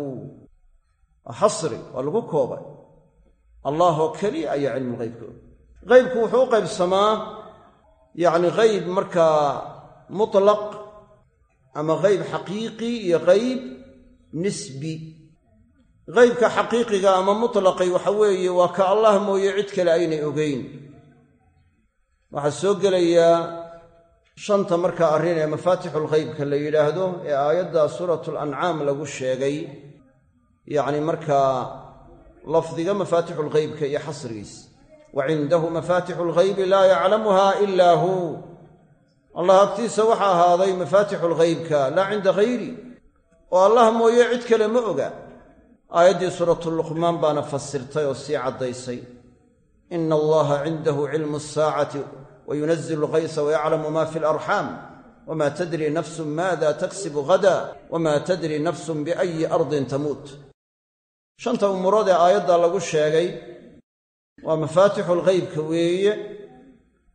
Xasri waa lagu koobay allahoo keliya ayaa cilmulghaybka og ghaybku wuxuu u qaybsamaa yacni ghayb markaa mutlaq ama ghayb xaqiiqi iyo ghayb nisbi. Ghaybka xaqiiqiga ama mutlaqay waxa weeye waa ka allah mooye cid kale aynay ogeyn. Waxaa soo gelayaa shanta markaa arrin ee mafaatixulghaybka la yidhaahdo ee aayadda suuratu lancaam lagu sheegay. Yacni markaa lafdiga mafaatixulghaybka iyo xasrigiis. Wa cindahu mafaatixu alghaybi laa yaclamuha ilaa hu. Allah agtiisa waxaa ahaaday mafaatixulghaybka laa cinda hayri oo allah mooye cid kale ma oga. Aayaddii suuratu luqmaan baana fasirtay oo sii caddaysay. Ina allaha cindahu cilmu asaacati wayunazilu lgaysa wayaclamu ma fi larxaam wma tadri nafsu maada taksibu hada wma tadri nafsun biayi ardin tamuut shanta umurood ee aayaddaa lagu sheegay waa mafaatixu lghaybka weeye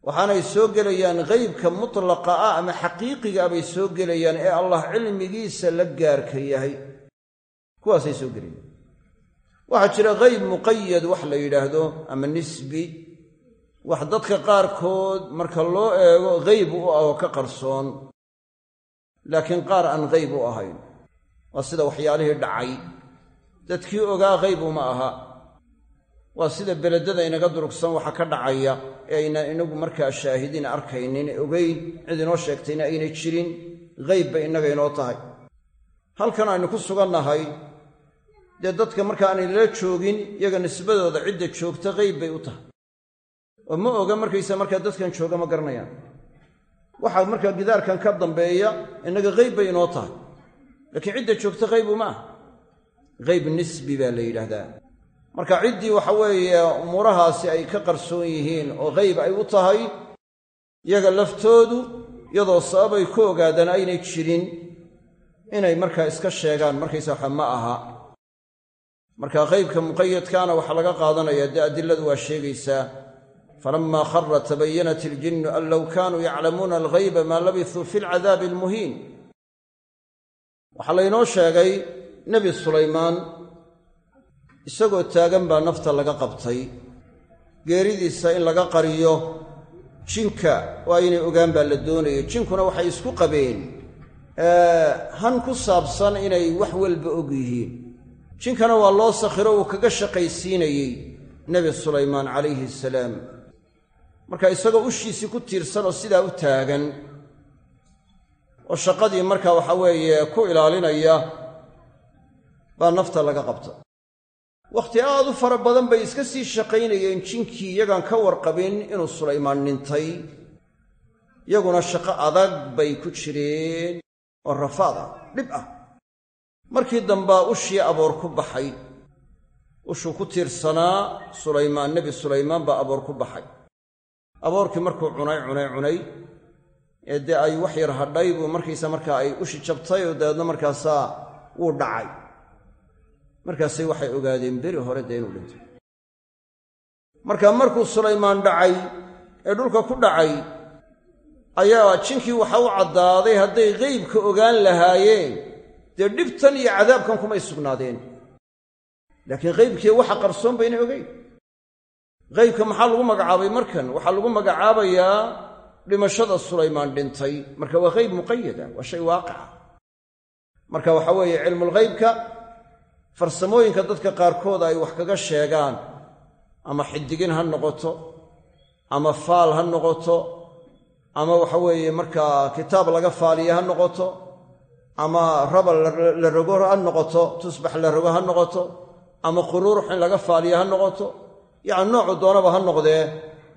waxaanay soo gelayaan ghaybka mutlaqa ah ama xaqiiqiga bay soo gelayaan ee allah cilmigiisa la gaarka yahay. Kuwaasay soo gelayaan. Waxaa jira ghayb muqayad wax la yidhaahdo ama nisbi. Wax dadka qaarkood marka loo eego ghayb u ah oo ka qarsoon laakiin qaar aan ghayb u ahayn. Waa sida waxyaalihii dhacay dadkii ogaa ghayb uma aha. Waa sida beledada inaga durugsan waxa ka dhacaya ee aynaan inagu markaa shaahidiin arkaynin ogeyn cid inoo sheegtayna aynay jirin bay innaga inoo tahay. Halkan aynu ku sugannahay dee dadka marka aanay lala joogin iyaga nisbadooda cidda joogta ghayb bay u tahay. Oo ma oga markaysa markaa dadkan jooga ma garanayaan. Waxaa markaa gidaarkan ka dambeeya innaga ghayb bay inoo tahay. Laakiin cidda joogta ghaybu ma ah ghayb nisbi baa la yidhaahdaa. Marka ciddii waxa weeye umuurahaasi ay ka qarsoon yihiin oo ghayb ay u tahay iyaga laftoodu iyadoo sababay ku ogaadaan aynay jirin inay markaa iska sheegaan. Markaysa waxa ma aha. Marka ghaybka muqayadkaana waxaa laga qaadanaya dee adiladu waa sheegaysaa falama khara tabayanat iljinnu an low kaanuu yaclamuuna alghayba maa labisuu fi lcadaabi almuhiin. Waxaa laynoo sheegay nebi sulaymaan isagoo taagan baa nafta laga qabtay. Geeridiisa in laga qariyo jinka oo aynay ogaan baa la doonayay jinkuna waxay isku qabeen han ku saabsan inay wax walba og yihiin. Jinkana waa loo sakhiro uu kaga shaqaysiinayey nebi sulaymaan calayhi asalaam marka isagoo ushiisii ku tiirsan oo sidaa u taagan oo shaqadii marka waxa weeye ku ilaalinaya baa nafta laga qabta. Wakhti aad u fara badan bay iska sii shaqaynayeen jinkii iyagaan ka warqabin inuu sulaymaan dhintay iyaguna shaqo adag bay ku jireen oo rafaad ah dhib ah. Markii dambaa ushii aboor ku baxay ushuu ku tiirsanaa sulaymaan nebi sulaymaan baa aboor ku baxay. Aboorkii markuu cunay cunay cunay ee dee ay wax yar hadhay buu markaysa markaa ay ushi jabtay oo dabeedna markaasaa wuu dhacay markaasay waxay ogaadeen beri hore dee inuu dhintay. Marka markuu sulaymaan dhacay ee dhulka ku dhacay ayaa jinkii waxa u caddaaday hadday ghaybka ogaan lahaayeen dee dhibtan iyo cadaabkan kumay sugnaadeen. Laakiin ghaybkii waxa qarsoon baynay ogeyn. Ghaybka maxaa lagu magacaabay markan? Waxaa lagu magacaabayaa dhimashada sulaymaan dhintay. Marka waa ghayb muqayada waa shay waaqica. Marka waxa weeye cilmulghaybka farsamooyinka dadka qaarkood ay wax kaga sheegaan. Ama xidigin ha noqoto ama faal ha noqoto ama waxa weeye markaa kitaab laga faaliya ha noqoto ama rabal la rogo ha noqoto tusbax la rogo ha noqoto ama quruurux in laga faaliya ha noqoto yacni noocu doonaba ha noqdee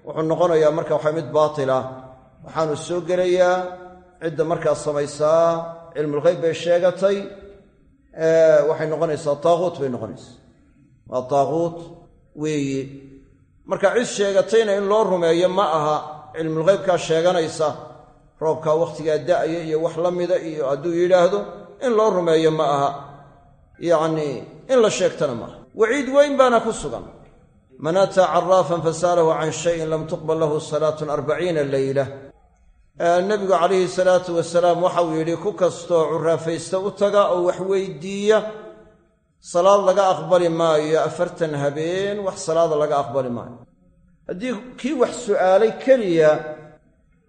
wuxuu noqonayaa marka waxa mid baatila. Waxaanu soo gelayaa cidda markaa samaysaa cilmulghayb bay sheegatay waxay noqonaysaa taaquut bay noqonaysaa. Waa taaquut weeye marka cid sheegatayna in loo rumeeyo ma aha cilmulghaybkaa sheeganaysa roobkaa wakhtigaa da'aya iyo wax la mida iyo hadduu yidhaahdo in loo rumeeyo ma aha. Yacnii in la sheegtana maaha waciid weyn baana ku sugan. Man ataa caraafan fasa'alahu can shayin lam tuqbal lahu salaatun arbaciina leyla nebigu calayhi salaatu wasalaam waxau yidhi ku kastoo curaafaysta u taga oo wax weydiiya salaad laga aqbali maayo afartan habeen wax salaada laga aqbali maayo. Haddii kii wax su'aalay keliya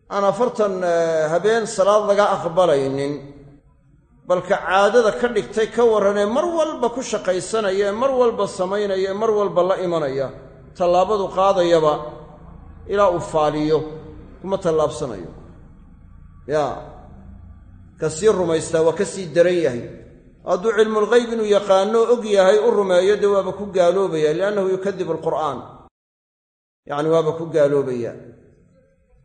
aan afartan habeen salaad laga aqbalaynin balka caadada ka dhigtay ka warranee mar walba ku shaqaysanaya ee mar walba samaynaya ee mar walba la imanaya tallaabadu qaadayaba ilaa uu faaliyo kuma tallaabsanayo yaa ka sii rumaystaa waa ka sii daran yahay. Hadduu cilmulghayb inuu yaqaano og yahay u rumeeyo dee waaba ku gaaloobaya liannahu yukadibu alqur'aan. Yacni waaba ku gaaloobaya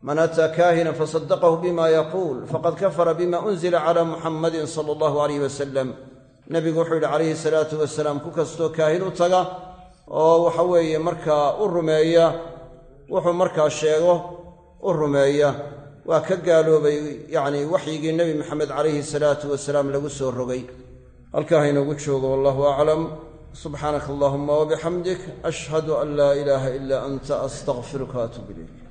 man ataa kaahinan fasadaqahu bima yaquul faqad kafara bima unzila cala muxammadin sala allahu alayh wasalam nebigu wuxuu yidhi calayhi salaatu wasalaam ku kastoo kaahin u taga oo waxa weeye markaa u rumeeya wuxuu markaa sheego u rumeeya waa ka gaaloobay yacnii waxyigii nebi maxamed calayhi salaatu wasalaam lagu soo rogay. Halkaa haynoogu joogo wallahu aclam. Subxaanaka allahuma wabixamdik ashhadu an laa ilaaha ilaa anta astaqfiruka waatuub ilayk